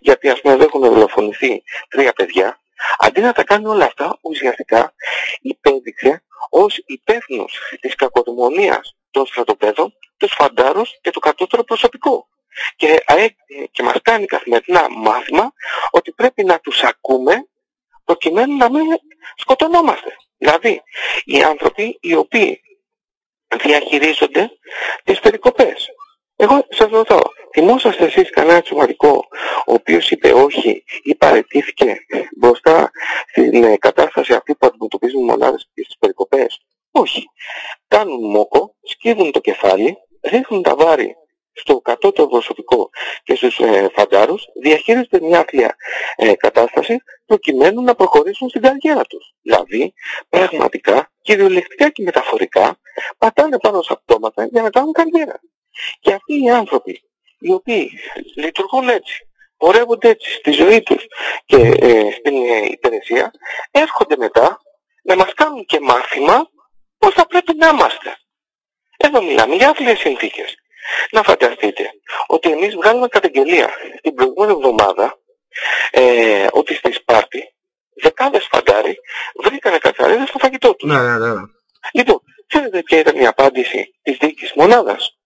[SPEAKER 3] γιατί ας πούμε δεν έχουν δολοφονηθεί τρία παιδιά, αντί να τα κάνει όλα αυτά, ουσιαστικά υπέδειξε ως υπεύθυνος της κακοδημονίας των στρατοπέδων, τους φαντάρους και του κατώτερου προσωπικού. Και, και μας κάνει καθημερινά μάθημα ότι πρέπει να τους ακούμε προκειμένου να μην σκοτωνόμαστε. Δηλαδή, οι άνθρωποι οι οποίοι διαχειρίζονται τις περικοπές. Εγώ σας ρωτάω, θυμόσαστε εσείς κανένα σημαντικό ο οποίος είπε όχι ή παρετήθηκε μπροστά στην ε, κατάσταση αυτή που αντιμετωπίζουν οι μονάδες και στις περικοπές; Όχι. Κάνουν μόκο, σκύβουν το κεφάλι, ρίχνουν τα βάρη στο κατώτερο προσωπικό και στους ε, φαντάρους, διαχείριζονται μια άθλια ε, κατάσταση προκειμένου να προχωρήσουν στην καριέρα τους. Δηλαδή, πραγματικά, κυριολεκτικά και μεταφορικά, πατάνε πάνω σε πτώματα για να κάνουν καριέρα. Και αυτοί οι άνθρωποι οι οποίοι λειτουργούν έτσι, πορεύονται έτσι στη ζωή τους και ε, στην ε, υπηρεσία, έρχονται μετά να μας κάνουν και μάθημα πώς θα πρέπει να είμαστε. Εδώ μιλάμε για άθλιες συνθήκες. Να φανταστείτε ότι εμείς βγάλουμε καταγγελία την προηγούμενη εβδομάδα ε, ότι στη Σπάρτη δεκάδες φαντάροι βρήκανε καθαρίδες στο φαγητό τους.
[SPEAKER 2] Ναι, ναι, ναι.
[SPEAKER 3] Λοιπόν, ξέρετε ποια ήταν η απάντηση της δίκης μονάδας;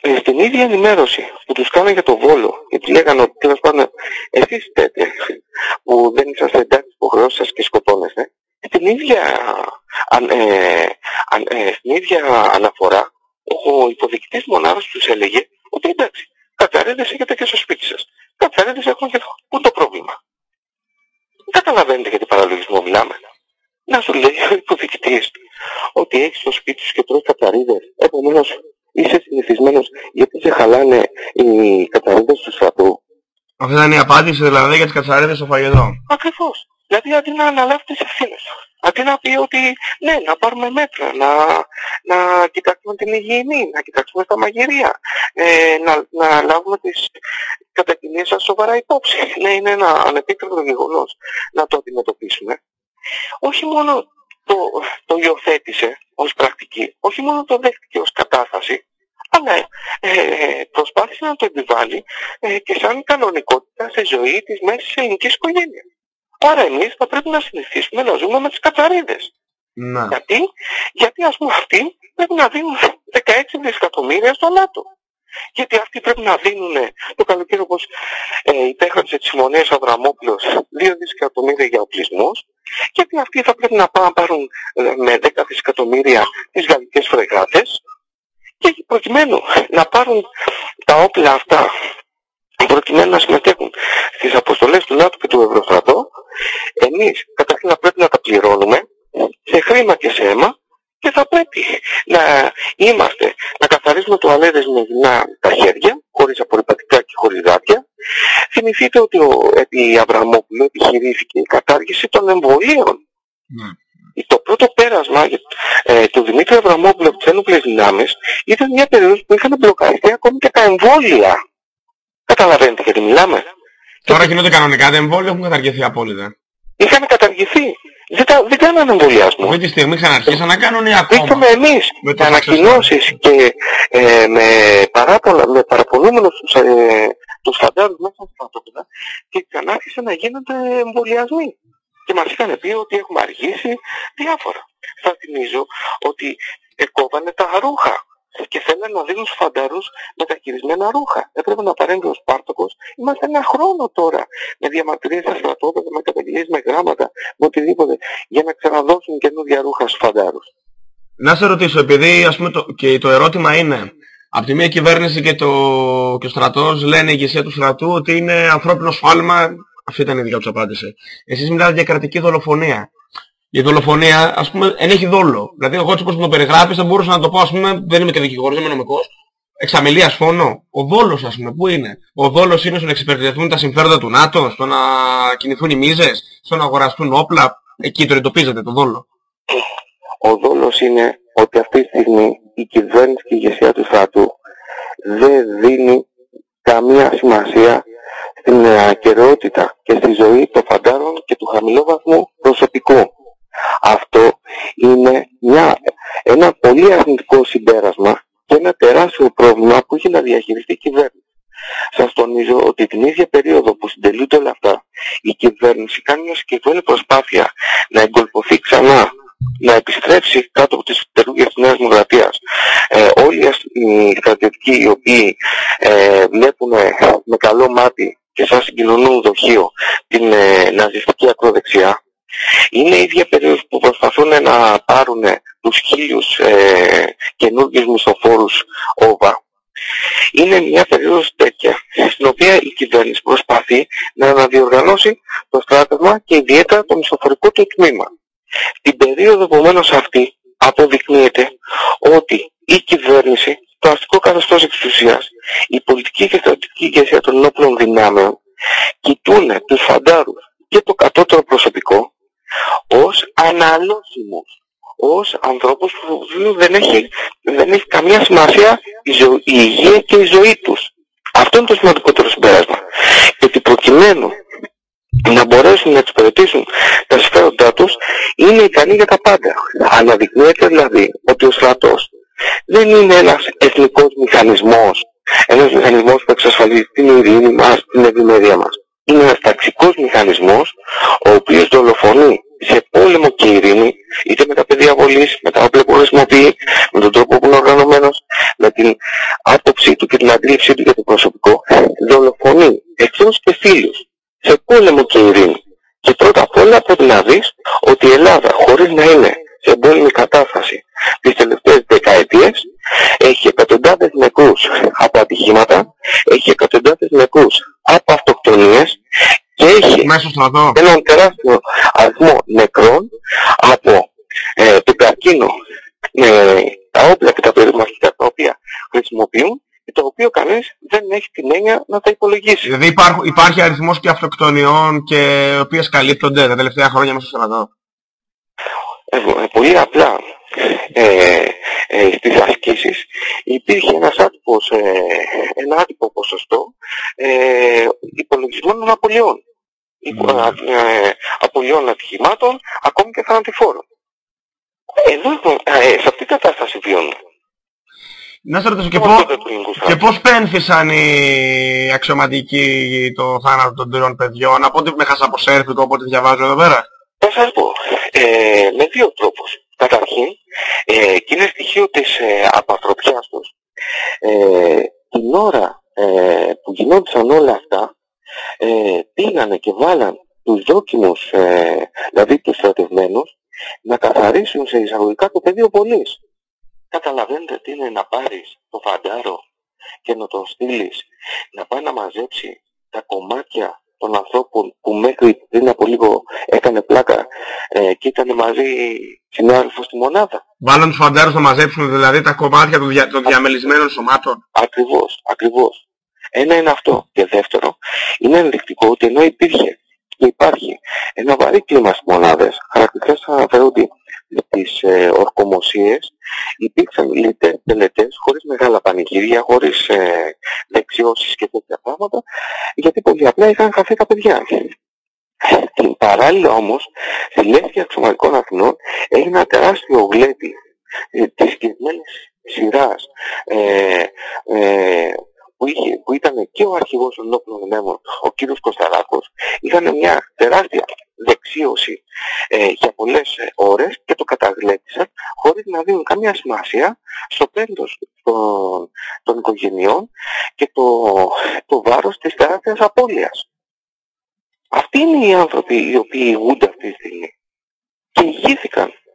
[SPEAKER 3] Ε, στην ίδια ενημέρωση που τους κάνανε για το Βόλο, γιατί λέγανε ότι τέλος πάντων εσείς είστε που δεν είσαστε εντάξει υποχρεώσεις σας και σκοτώνεστε, στην ίδια, ε, ε, στην ίδια αναφορά ο υποδεικτής μονάδας τους έλεγε ότι εντάξει, κατσαρίδες έχετε και στο σπίτι σας. Κατσαρίδες έχουν και εδώ. Πού το πρόβλημα. Δεν καταλαβαίνετε για τι παραλογισμό μιλάμε. Να σου λέει ο υποδεικτής ότι έχεις στο σπίτι σου και τρώει κατσαρίδες. Επομένως είσαι συνηθισμένος γιατί σε χαλάνε οι καταρρίδες του στρατού;
[SPEAKER 2] Αυτή ήταν η απάντηση δηλαδή για τις κατσαρίδες στο φαγεδό.
[SPEAKER 3] Ακριβώς. Δηλαδή αντί να αναλάβει τις ευθύνες. Αντί να πει ότι ναι, να πάρουμε μέτρα, να, να κοιτάξουμε την υγιεινή, να κοιτάξουμε τα μαγειρία, ε, να, να λάβουμε τις κατακοινίες σας σοβαρά υπόψη. Ναι, είναι ένα ανεπίκριτο γεγονός να το αντιμετωπίσουμε. Όχι μόνο το, το υιοθέτησε ως πρακτική, όχι μόνο το δέχτηκε ως κατάσταση, αλλά ε, προσπάθησε να το επιβάλλει ε, και σαν κανονικότητα σε ζωή της μέσης ελληνικής οικογένειας. Άρα εμείς θα πρέπει να συνηθίσουμε να ζούμε με τις κατσαρίδες.
[SPEAKER 2] Ναι.
[SPEAKER 3] Γιατί, γιατί ας πούμε αυτοί πρέπει να δίνουν 16 δισεκατομμύρια στο ΝΑΤΟ. Γιατί αυτοί πρέπει να δίνουν το καλοκαίρι όπως ε, υπέγραψε τις συμφωνίες Αβραμόπουλος 2 δισεκατομμύρια για οπλισμούς. Γιατί αυτοί θα πρέπει να πάνε να πάρουν ε, με 10 δισεκατομμύρια τις γαλλικές φρεγάτες. Και προκειμένου να πάρουν τα όπλα αυτά προκειμένου να συμμετέχουν στις αποστολές του ΝΑΤΟ και του Ευρωστρατό, εμείς καταρχήν θα πρέπει να τα πληρώνουμε σε χρήμα και σε αίμα και θα πρέπει να είμαστε, να καθαρίζουμε τουαλέτες με γυμνά τα χέρια, χωρίς απορριπαντικά και χωρίς δάτια. Θυμηθείτε ότι ο, επί Αβραμόπουλου επιχειρήθηκε η κατάργηση των εμβολίων.
[SPEAKER 2] Ναι.
[SPEAKER 3] Το πρώτο πέρασμα ε, του Δημήτρη Αβραμόπουλου από τις ένοπλες δυνάμεις ήταν μια περίοδος που είχαν μπλοκαριστεί ακόμη και τα εμβόλια. Καταλαβαίνετε γιατί μιλάμε.
[SPEAKER 2] Τώρα γίνονται κανονικά τα εμβόλια έχουν καταργηθεί απόλυτα.
[SPEAKER 3] Είχαν καταργηθεί. Δεν, τα, δεν κάνανε εμβολιασμό.
[SPEAKER 2] Αυτή τη στιγμή ξαναρχίσαν να κάνουν ή ακόμα;
[SPEAKER 3] Ήρθαμε εμείς
[SPEAKER 2] Με το
[SPEAKER 3] με ανακοινώσεις και ε, με, παράπολα, με παραπονούμενους τους, ε, τους φαντάρους μέσα στα στρατόπεδα και ξανά άρχισαν να γίνονται εμβολιασμοί. Και μας είχαν πει ότι έχουμε αργήσει διάφορα. Θα θυμίζω ότι κόβανε τα ρούχα και θέλανε να δίνουν στους φαντάρους μεταχειρισμένα ρούχα. Έπρεπε να παρέμβει ο Σπάρτοκος. Είμαστε ένα χρόνο τώρα με διαμαρτυρίες στα στρατόπεδα, με καταγγελίες, με γράμματα, με οτιδήποτε, για να ξαναδώσουν καινούργια ρούχα στους φαντάρους.
[SPEAKER 2] Να σε ρωτήσω, επειδή ας πούμε το, και το ερώτημα είναι, από τη μία κυβέρνηση και, το, και ο στρατός λένε η ηγεσία του στρατού ότι είναι ανθρώπινο σφάλμα, αυτή ήταν η δικά τους απάντηση. Εσείς μιλάτε για κρατική δολοφονία. Η δολοφονία, ας πούμε, δεν έχει δόλο. Δηλαδή, εγώ έτσι όπως μου το περιγράφεις, θα μπορούσα να το πω, ας πούμε, δεν είμαι και δικηγόρος, δεν είμαι νομικός. Εξαμελίας φόνο. Ο δόλος, ας πούμε, πού είναι; Ο δόλος είναι στο να εξυπηρετηθούν τα συμφέροντα του ΝΑΤΟ, στο να κινηθούν οι μίζες, στο να αγοραστούν όπλα. Εκεί το εντοπίζετε το δόλο.
[SPEAKER 3] Ο δόλος είναι ότι αυτή τη στιγμή η κυβέρνηση και η ηγεσία του στρατού δεν δίνει καμία σημασία στην ακαιρεότητα και στη ζωή των φαντάρων και του χαμηλόβαθμου προσωπικού. Αυτό είναι μια, ένα πολύ αρνητικό συμπέρασμα και ένα τεράστιο πρόβλημα που έχει να διαχειριστεί η κυβέρνηση. Σας τονίζω ότι την ίδια περίοδο που συντελούνται όλα αυτά, η κυβέρνηση κάνει μια συγκεκριμένη προσπάθεια να εγκολπωθεί ξανά, να επιστρέψει κάτω από τις τερούγες της Νέας Δημοκρατίας. Ε, όλοι οι στρατιωτικοί οι οποίοι ε, βλέπουν με καλό μάτι και σαν συγκοινωνούν δοχείο την ε, ναζιστική ακροδεξιά, είναι η ίδια περίοδος που προσπαθούν να πάρουν τους χίλιους ε, καινούργιους μισθοφόρους όβα. Είναι μια περίοδος τέτοια, στην οποία η κυβέρνηση προσπαθεί να αναδιοργανώσει το στράτευμα και ιδιαίτερα το μισθοφορικό του τμήμα. Την περίοδο επομένως αυτή αποδεικνύεται ότι η κυβέρνηση, το αστικό καθεστώς εξουσίας, η πολιτική και στρατιωτική ηγεσία των όπλων δυνάμεων κοιτούν τους φαντάρους και το κατώτερο προσωπικό ως αναλώσιμους, ως ανθρώπους που δεν έχει, δεν έχει καμία σημασία η, ζω, η υγεία και η ζωή τους. Αυτό είναι το σημαντικότερο συμπέρασμα. Γιατί προκειμένου να μπορέσουν να εξυπηρετήσουν τα συμφέροντά τους είναι ικανοί για τα πάντα. Αναδεικνύεται δηλαδή ότι ο στρατός δεν είναι ένας εθνικός μηχανισμός, ένας μηχανισμός που εξασφαλίζει την ειρήνη μας, την ευημερία μας. Είναι ένας ταξικός μηχανισμός ο οποίος δολοφονεί σε πόλεμο και ειρήνη, είτε με τα παιδιά βολής, με τα όπλα που χρησιμοποιεί, με τον τρόπο που είναι οργανωμένος, με την άποψή του και την αντίληψή του για το προσωπικό, δολοφονεί εχθρούς και φίλους σε πόλεμο και ειρήνη. Και πρώτα απ' όλα πρέπει να δεις ότι η Ελλάδα χωρίς να είναι σε εμπόλεμη κατάσταση τις τελευταίες δεκαετίες έχει εκατοντάδες νεκρούς από ατυχήματα, έχει εκατοντάδες νεκρούς από αυτοκτονίες και έχει
[SPEAKER 2] Μέσω στρατό.
[SPEAKER 3] έναν τεράστιο αριθμό νεκρών από ε, τον καρκίνο, ε, τα όπλα και τα πυρομαχικά τα οποία χρησιμοποιούν και το οποίο κανείς δεν έχει την έννοια να τα υπολογίσει.
[SPEAKER 2] Δηλαδή υπάρχουν, υπάρχει αριθμός και αυτοκτονιών και οι οποίες καλύπτονται τα τελευταία χρόνια μέσα στο στρατό.
[SPEAKER 3] Ε, ε, πολύ απλά ε, ε, στις ασκήσεις υπήρχε ένας άτυπος, ε, ένα άτυπο ποσοστό ε, υπολογισμών των απολειών. Υπο-
[SPEAKER 2] Μμμ.
[SPEAKER 3] α- ε, απολειών ατυχημάτων, ακόμη και θανατηφόρων. Εδώ, έχουμε- ε, σε αυτή την κατάσταση βιώνουμε.
[SPEAKER 2] Να σε ρωτήσω και,
[SPEAKER 3] Μόνο
[SPEAKER 2] πώς,
[SPEAKER 3] τότε του ελληνικού
[SPEAKER 2] και
[SPEAKER 3] στρατού.
[SPEAKER 2] πώς πένθησαν οι αξιωματικοί το θάνατο των τριών παιδιών από ό,τι με χασαποσέρφικο, από ό,τι διαβάζω εδώ πέρα;
[SPEAKER 3] Θα σας πω, ε, με δύο τρόπους. Καταρχήν, ε, και είναι στοιχείο της ε, απανθρωπιάς τους. Ε, την ώρα ε, που γινόντουσαν όλα αυτά, ε, πήγανε και βάλαν τους δόκιμους, ε, δηλαδή τους στρατευμένους, να καθαρίσουν σε εισαγωγικά το πεδίο πολίς. Καταλαβαίνετε τι είναι να πάρεις το φαντάρο και να τον στείλεις να πάει να μαζέψει τα κομμάτια των ανθρώπων που μέχρι πριν από λίγο έκανε πλάκα ε, και ήταν μαζί συνάδελφος στη μονάδα.
[SPEAKER 2] Βάλαν τους φαντάρους να μαζέψουν δηλαδή τα κομμάτια των, δια, των διαμελισμένων σωμάτων.
[SPEAKER 3] Ακριβώς, ακριβώς. Ένα είναι αυτό. Και δεύτερο, είναι ενδεικτικό ότι ενώ υπήρχε και υπάρχει ένα βαρύ κλίμα στις μονάδες, χαρακτηριστικά θα αναφέρω ότι με τις ε, ορκομοσίες υπήρξαν λιτές, τελετές, χωρίς μεγάλα πανηγύρια, χωρίς ε, δεξιώσεις και τέτοια πράγματα, γιατί πολύ απλά είχαν χαθεί τα παιδιά. Την παράλληλα όμως, στη Λεύκη Αξιωματικών Αθηνών έγινε ένα τεράστιο γλέτι ε, της συγκεκριμένης σειράς ε, ε, που, είχε, που ήταν και ο αρχηγός των ενόπλων δυνάμεων, ο κύριος Κωνσταράκος, είχαν μια τεράστια δεξίωση ε, για πολλές ε, ώρες και το καταγλέτησαν χωρίς να δίνουν καμία σημασία στο πέντος των, των οικογενειών και το, το βάρος της τεράστιας απώλειας. Αυτοί είναι οι άνθρωποι οι οποίοι ηγούνται αυτή τη στιγμή και ηγήθηκαν ε,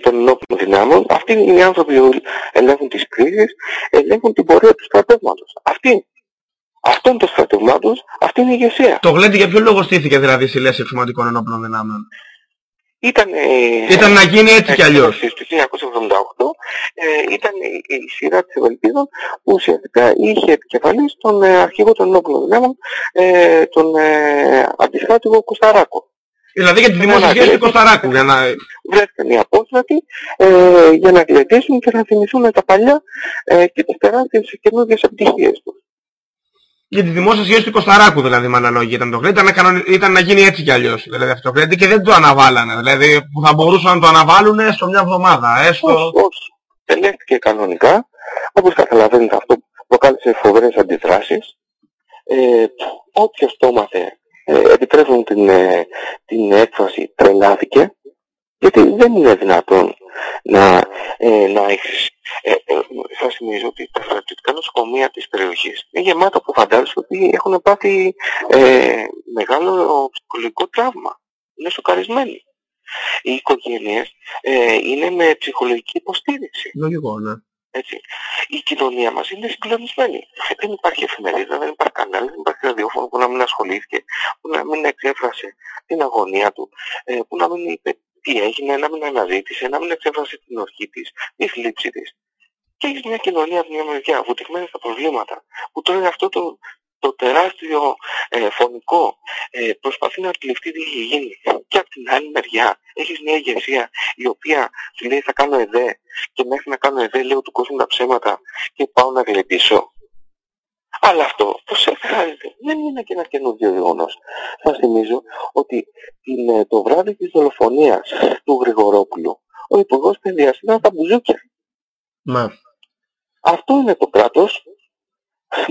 [SPEAKER 3] των ενόπλων δυνάμεων. Αυτοί είναι οι άνθρωποι που ελέγχουν τις κρίσεις, ελέγχουν την πορεία του στρατεύματος. Αυτοί. Αυτό είναι το στρατεύμα τους, αυτή είναι η ηγεσία.
[SPEAKER 2] Το γλέντι για ποιο λόγο στήθηκε δηλαδή στη λέση εξωματικών ενόπλων δυνάμεων;
[SPEAKER 3] Ήταν, ε,
[SPEAKER 2] Ήταν να γίνει έτσι κι αλλιώς.
[SPEAKER 3] εκδόσεις του 1978 ε, ήταν η, η σειρά της Ευελπίδων που ουσιαστικά είχε επικεφαλής τον ε, αρχηγό των ενόπλων δυνάμεων, ε, τον ε, αντιστράτηγο Κωνσταράκο.
[SPEAKER 2] Δηλαδή για τη δημόσια σχέση του Κωνσταράκου. Για να...
[SPEAKER 3] βρέθηκαν οι απόστρατοι ε, για να γλεντήσουν και να θυμηθούν τα παλιά ε, και τις τεράστιες καινούργιες επιτυχίες τους.
[SPEAKER 2] Για τη δημόσια σχέση του Κωνσταράκου δηλαδή με άλλα λόγια ήταν το γλέντι. Ήταν, να κανονι- ήταν να γίνει έτσι κι αλλιώς. Δηλαδή αυτό το γλέντι και δεν το αναβάλανε. Δηλαδή που θα μπορούσαν να το αναβάλουν στο μια εβδομάδα. Έστω...
[SPEAKER 3] Όχι, όχι. Τελέχθηκε κανονικά. Όπως καταλαβαίνετε αυτό προκάλεσε φοβερές αντιδράσεις. Ε, όποιος το έμαθε, ε, επιτρέπουν την, ε, την έκφραση, τρελάθηκε. Γιατί δεν είναι δυνατόν να, ε, να έχεις... Ε, ε, σας θυμίζω ότι τα στρατιωτικά νοσοκομεία της περιοχής είναι γεμάτα από φαντάρους οι οποίοι έχουν πάθει ε, μεγάλο ψυχολογικό τραύμα. Είναι σοκαρισμένοι. Οι οικογένειες ε, είναι με ψυχολογική υποστήριξη.
[SPEAKER 2] Λογικό, ναι.
[SPEAKER 3] Έτσι. Η κοινωνία μας είναι συγκλονισμένη. Δεν υπάρχει εφημερίδα, δεν υπάρχει κανάλι, δεν υπάρχει ραδιόφωνο που να μην ασχολήθηκε, που να μην εξέφρασε την αγωνία του, ε, που να μην είπε τι έγινε, να μην αναζήτησε, να μην εξέφρασε την ορχή της, τη θλίψη της. Και έχεις μια κοινωνία από μια μεριά βουτυγμένη στα προβλήματα, που τώρα αυτό το, το τεράστιο ε, φωνικό ε, προσπαθεί να αντιληφθεί τι έχει γίνει. Και από την άλλη μεριά έχεις μια ηγεσία η οποία σου λέει θα κάνω εδέ και μέχρι να κάνω εδέ λέω του κόσμου τα ψέματα και πάω να γλεντήσω. Αλλά αυτό πώς εκφράζεται; Δεν είναι και ένα καινούργιο γεγονός. Σας θυμίζω ότι την, ε, το βράδυ της δολοφονίας του Γρηγορόπουλου ο Υπουργός Παιδείας ήταν τα μπουζούκια.
[SPEAKER 2] Μα.
[SPEAKER 3] Αυτό είναι το κράτος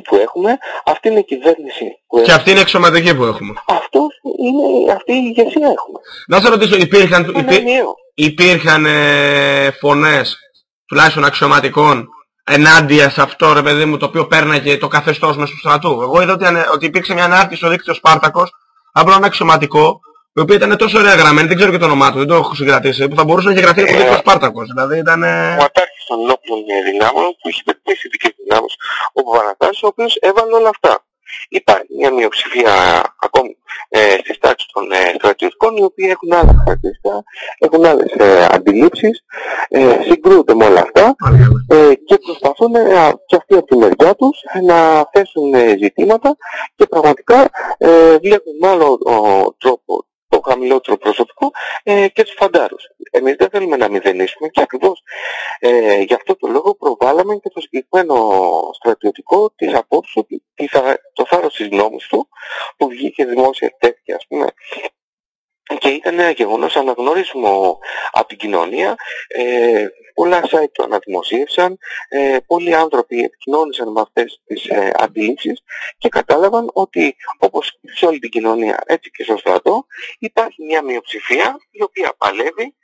[SPEAKER 3] που έχουμε, αυτή είναι η κυβέρνηση που
[SPEAKER 2] Και
[SPEAKER 3] έχουμε.
[SPEAKER 2] αυτή είναι η εξωματική που έχουμε.
[SPEAKER 3] Αυτός είναι, αυτή η ηγεσία έχουμε.
[SPEAKER 2] Να σε ρωτήσω, υπήρχαν,
[SPEAKER 3] Είναι
[SPEAKER 2] υπή,
[SPEAKER 3] ενιαίο.
[SPEAKER 2] υπήρχαν ε, φωνές, τουλάχιστον αξιωματικών, ενάντια σε αυτό ρε παιδί μου το οποίο πέρναγε το καθεστώς μες του στρατού. Εγώ είδα ότι, ανε- ότι υπήρξε μια ανάρτηση στο δίκτυο Σπάρτακος από ένα αξιωματικό η οποία ήταν τόσο ωραία γραμμένη, δεν ξέρω και το όνομά του, δεν το έχω συγκρατήσει, που θα μπορούσε να έχει γραφτεί από το δίκτυο Σπάρτακος. Δηλαδή ήταν... ε,
[SPEAKER 3] Ο ατάρχης των ενόπλων δυνάμεων που είχε πετύχει ειδικές δυνάμεις ο Παπαναστάσης ο οποίος έβαλε όλα αυτά. υπάρχει μια μειοψηφία ακόμη ε, στις τάξεις των ε, στρατιωτικών οι οποίοι έχουν άλλα χαρακτηριστικά, έχουν άλλες ε, αντιλήψεις, ε, συγκρούονται με όλα αυτά ε, και προσπαθούν ε, και αυτοί από τη μεριά τους να θέσουν ε, ζητήματα και πραγματικά ε, βλέπουν μάλλον ο τρόπο το χαμηλότερο προσωπικό ε, και τους φαντάρους. Εμείς δεν θέλουμε να μηδενίσουμε και ακριβώς ε, γι' αυτό το λόγο προβάλαμε και το συγκεκριμένο στρατιωτικό της απόψης ότι το θάρρος της γνώμης του που βγήκε δημόσια τέτοια ας πούμε και ήταν ένα γεγονός αναγνωρίσιμο από την κοινωνία. Ε, πολλά site το αναδημοσίευσαν, ε, πολλοί άνθρωποι επικοινώνησαν με αυτές τις ε, αντίληψεις και κατάλαβαν ότι όπως σε όλη την κοινωνία έτσι και στο στρατό υπάρχει μια μειοψηφία η οποία παλεύει,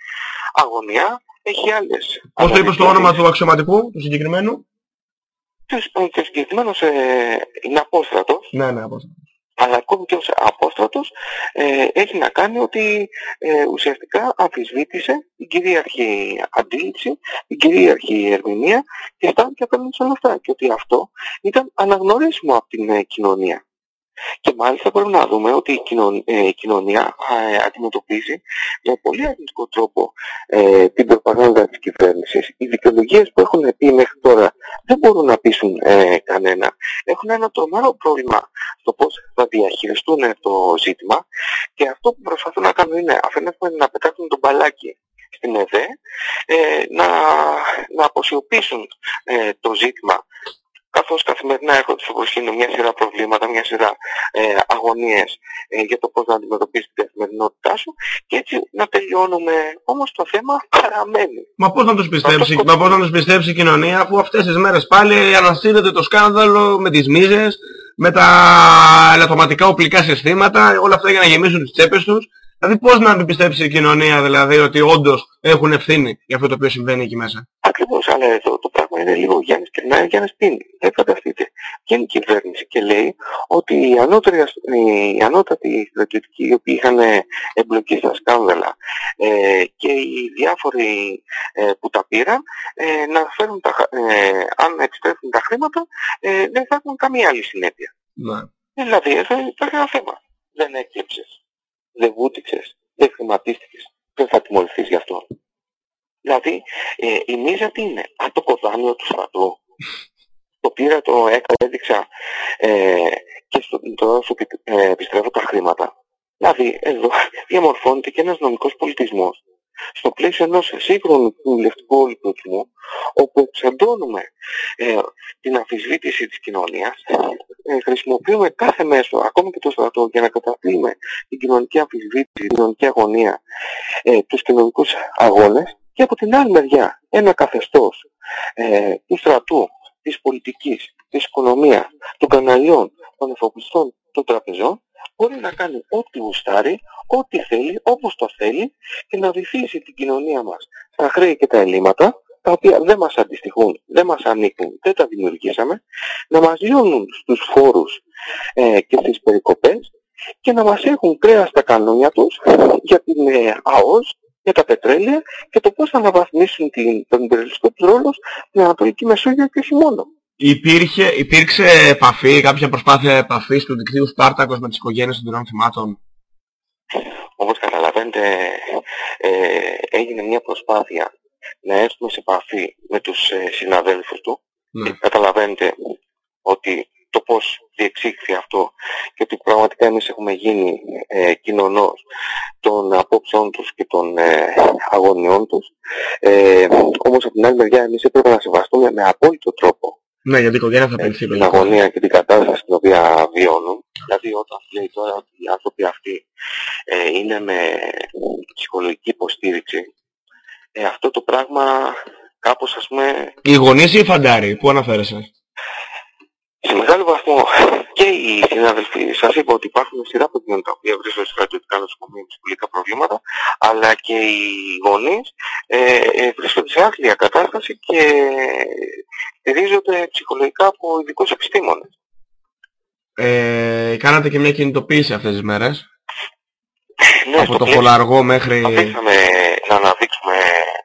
[SPEAKER 3] αγωνιά, έχει άλλες...
[SPEAKER 2] Πώς το είπες το όνομα του αξιωματικού, του συγκεκριμένου;
[SPEAKER 3] Και ο συγκεκριμένος ε, είναι απόστρατος.
[SPEAKER 2] Ναι, ναι, απόστρατος
[SPEAKER 3] αλλά ακόμη και ως απόστρατος ε, έχει να κάνει ότι ε, ουσιαστικά αμφισβήτησε την κυρίαρχη αντίληψη, την κυρίαρχη ερμηνεία και αισθάνθηκε απέναντι σε όλα αυτά και ότι αυτό ήταν αναγνωρίσιμο από την ε, κοινωνία. Και μάλιστα πρέπει να δούμε ότι η, ε, η κοινωνία ε, αντιμετωπίζει με πολύ αρνητικό τρόπο ε, την προπαγάνδα της κυβέρνησης. Οι δικαιολογίες που έχουν πει μέχρι τώρα δεν μπορούν να πείσουν ε, κανένα. Έχουν ένα τρομερό πρόβλημα στο πώς θα διαχειριστούν το ζήτημα και αυτό που προσπαθούν να κάνουν είναι αφενός να πετάξουν τον μπαλάκι στην ΕΔΕ, ε, να, να αποσιωπήσουν ε, το ζήτημα καθώς καθημερινά έρχονται στο προσκήνιο μια σειρά προβλήματα, μια σειρά ε, αγωνίες ε, για το πώς να αντιμετωπίσεις την καθημερινότητά σου και έτσι να τελειώνουμε. Όμως το θέμα παραμένει.
[SPEAKER 2] Μα πώς να τους πιστέψει, μα πώς να τους πιστέψει η κοινωνία αφού αυτές τις μέρες πάλι αναστήνεται το σκάνδαλο με τις μίζες, με τα ελαττωματικά οπλικά συστήματα, όλα αυτά για να γεμίσουν τις τσέπες τους. Δηλαδή πώς να μην πιστέψει η κοινωνία δηλαδή ότι όντως έχουν ευθύνη για αυτό το οποίο συμβαίνει εκεί μέσα;
[SPEAKER 3] Ακριβώς, αλλά εδώ το πράγμα είναι λίγο Γιάννης Κερνάει, Γιάννης πίνει. Δεν φανταστείτε. Βγαίνει η κυβέρνηση και λέει ότι οι, ανώτεροι, οι ανώτατοι στρατιωτικοί οι οποίοι είχαν εμπλοκή στα σκάνδαλα ε, και οι διάφοροι ε, που τα πήραν ε, να φέρουν τα, ε, αν επιστρέφουν τα χρήματα ε, δεν θα έχουν καμία άλλη συνέπεια.
[SPEAKER 2] Ναι.
[SPEAKER 3] Δηλαδή εδώ υπάρχει ένα θέμα. Δεν έκλεψες δεν βούτυξες, δεν χρηματίστηκες, δεν θα τιμωρηθείς γι' αυτό. Δηλαδή, ε, η μίζα τι είναι, αν το κοδάνιο του στρατού, το πήρα, το έκανα, έδειξα ε, και στο, τώρα σου ε, επιστρέφω τα χρήματα. Δηλαδή, εδώ διαμορφώνεται και ένας νομικός πολιτισμός στο πλαίσιο ενός σύγχρονου κοινωνικού λειτουργισμού, όπου εξαντώνουμε ε, την αμφισβήτηση της κοινωνίας, ε, χρησιμοποιούμε κάθε μέσο, ακόμη και το στρατό, για να καταφέρουμε την κοινωνική αμφισβήτηση, την κοινωνική αγωνία, ε, τους κοινωνικούς αγώνες, και από την άλλη μεριά ένα καθεστώς ε, του στρατού, της πολιτικής, της οικονομίας, των καναλιών, των εφοπλιστών, των τραπεζών, μπορεί να κάνει ό,τι γουστάρει, ό,τι θέλει, όπως το θέλει και να βυθίσει την κοινωνία μας στα χρέη και τα ελλείμματα, τα οποία δεν μας αντιστοιχούν, δεν μας ανήκουν, δεν τα δημιουργήσαμε, να μας λιώνουν στους φόρους ε, και στις περικοπές και να μας έχουν κρέα στα κανόνια τους για την ε, ΑΟΣ, για τα πετρέλαια και το πώς θα αναβαθμίσουν την, τον υπερελιστικό τους ρόλος στην Ανατολική Μεσόγειο και όχι μόνο.
[SPEAKER 2] Υπήρχε, υπήρξε επαφή, κάποια προσπάθεια επαφής του δικτύου Σπάρτακος με τις οικογένειες των τριών θυμάτων;
[SPEAKER 3] Όπως καταλαβαίνετε, ε, έγινε μια προσπάθεια να έρθουμε σε επαφή με τους ε, συναδέλφους του.
[SPEAKER 2] Ναι.
[SPEAKER 3] Και καταλαβαίνετε ότι το πώς διεξήχθη αυτό και ότι πραγματικά εμείς έχουμε γίνει ε, κοινωνός των απόψεών τους και των ε, αγωνιών τους. Ε, όμως από την άλλη μεριά εμείς έπρεπε να σεβαστούμε με απόλυτο τρόπο
[SPEAKER 2] Ναι, γιατί η οικογένεια θα
[SPEAKER 3] ε,
[SPEAKER 2] απελθεί
[SPEAKER 3] την
[SPEAKER 2] λογικά.
[SPEAKER 3] αγωνία και την κατάσταση την οποία βιώνουν. Δηλαδή όταν λέει τώρα ότι οι άνθρωποι αυτοί ε, είναι με ψυχολογική υποστήριξη, ε, αυτό το πράγμα κάπως ας πούμε
[SPEAKER 2] Οι γονείς ή οι φαντάροι, πού αναφέρεσαι;
[SPEAKER 3] Σε μεγάλο βαθμό και οι συνάδελφοι, σας είπα ότι υπάρχουν σειρά προβλήματα τα οποία βρίσκονται σε στρατιωτικά νοσοκομεία με ψυχολογικά προβλήματα, αλλά και οι γονείς ε, ε, βρίσκονται σε άθλια κατάσταση και στηρίζονται ψυχολογικά από ειδικούς επιστήμονες.
[SPEAKER 2] Ε, κάνατε και μια κινητοποίηση αυτές τις μέρες.
[SPEAKER 3] Ναι,
[SPEAKER 2] από
[SPEAKER 3] στο
[SPEAKER 2] το
[SPEAKER 3] πλαίσιο-
[SPEAKER 2] Φολαργό μέχρι...
[SPEAKER 3] Αφήσαμε να αναδείξουμε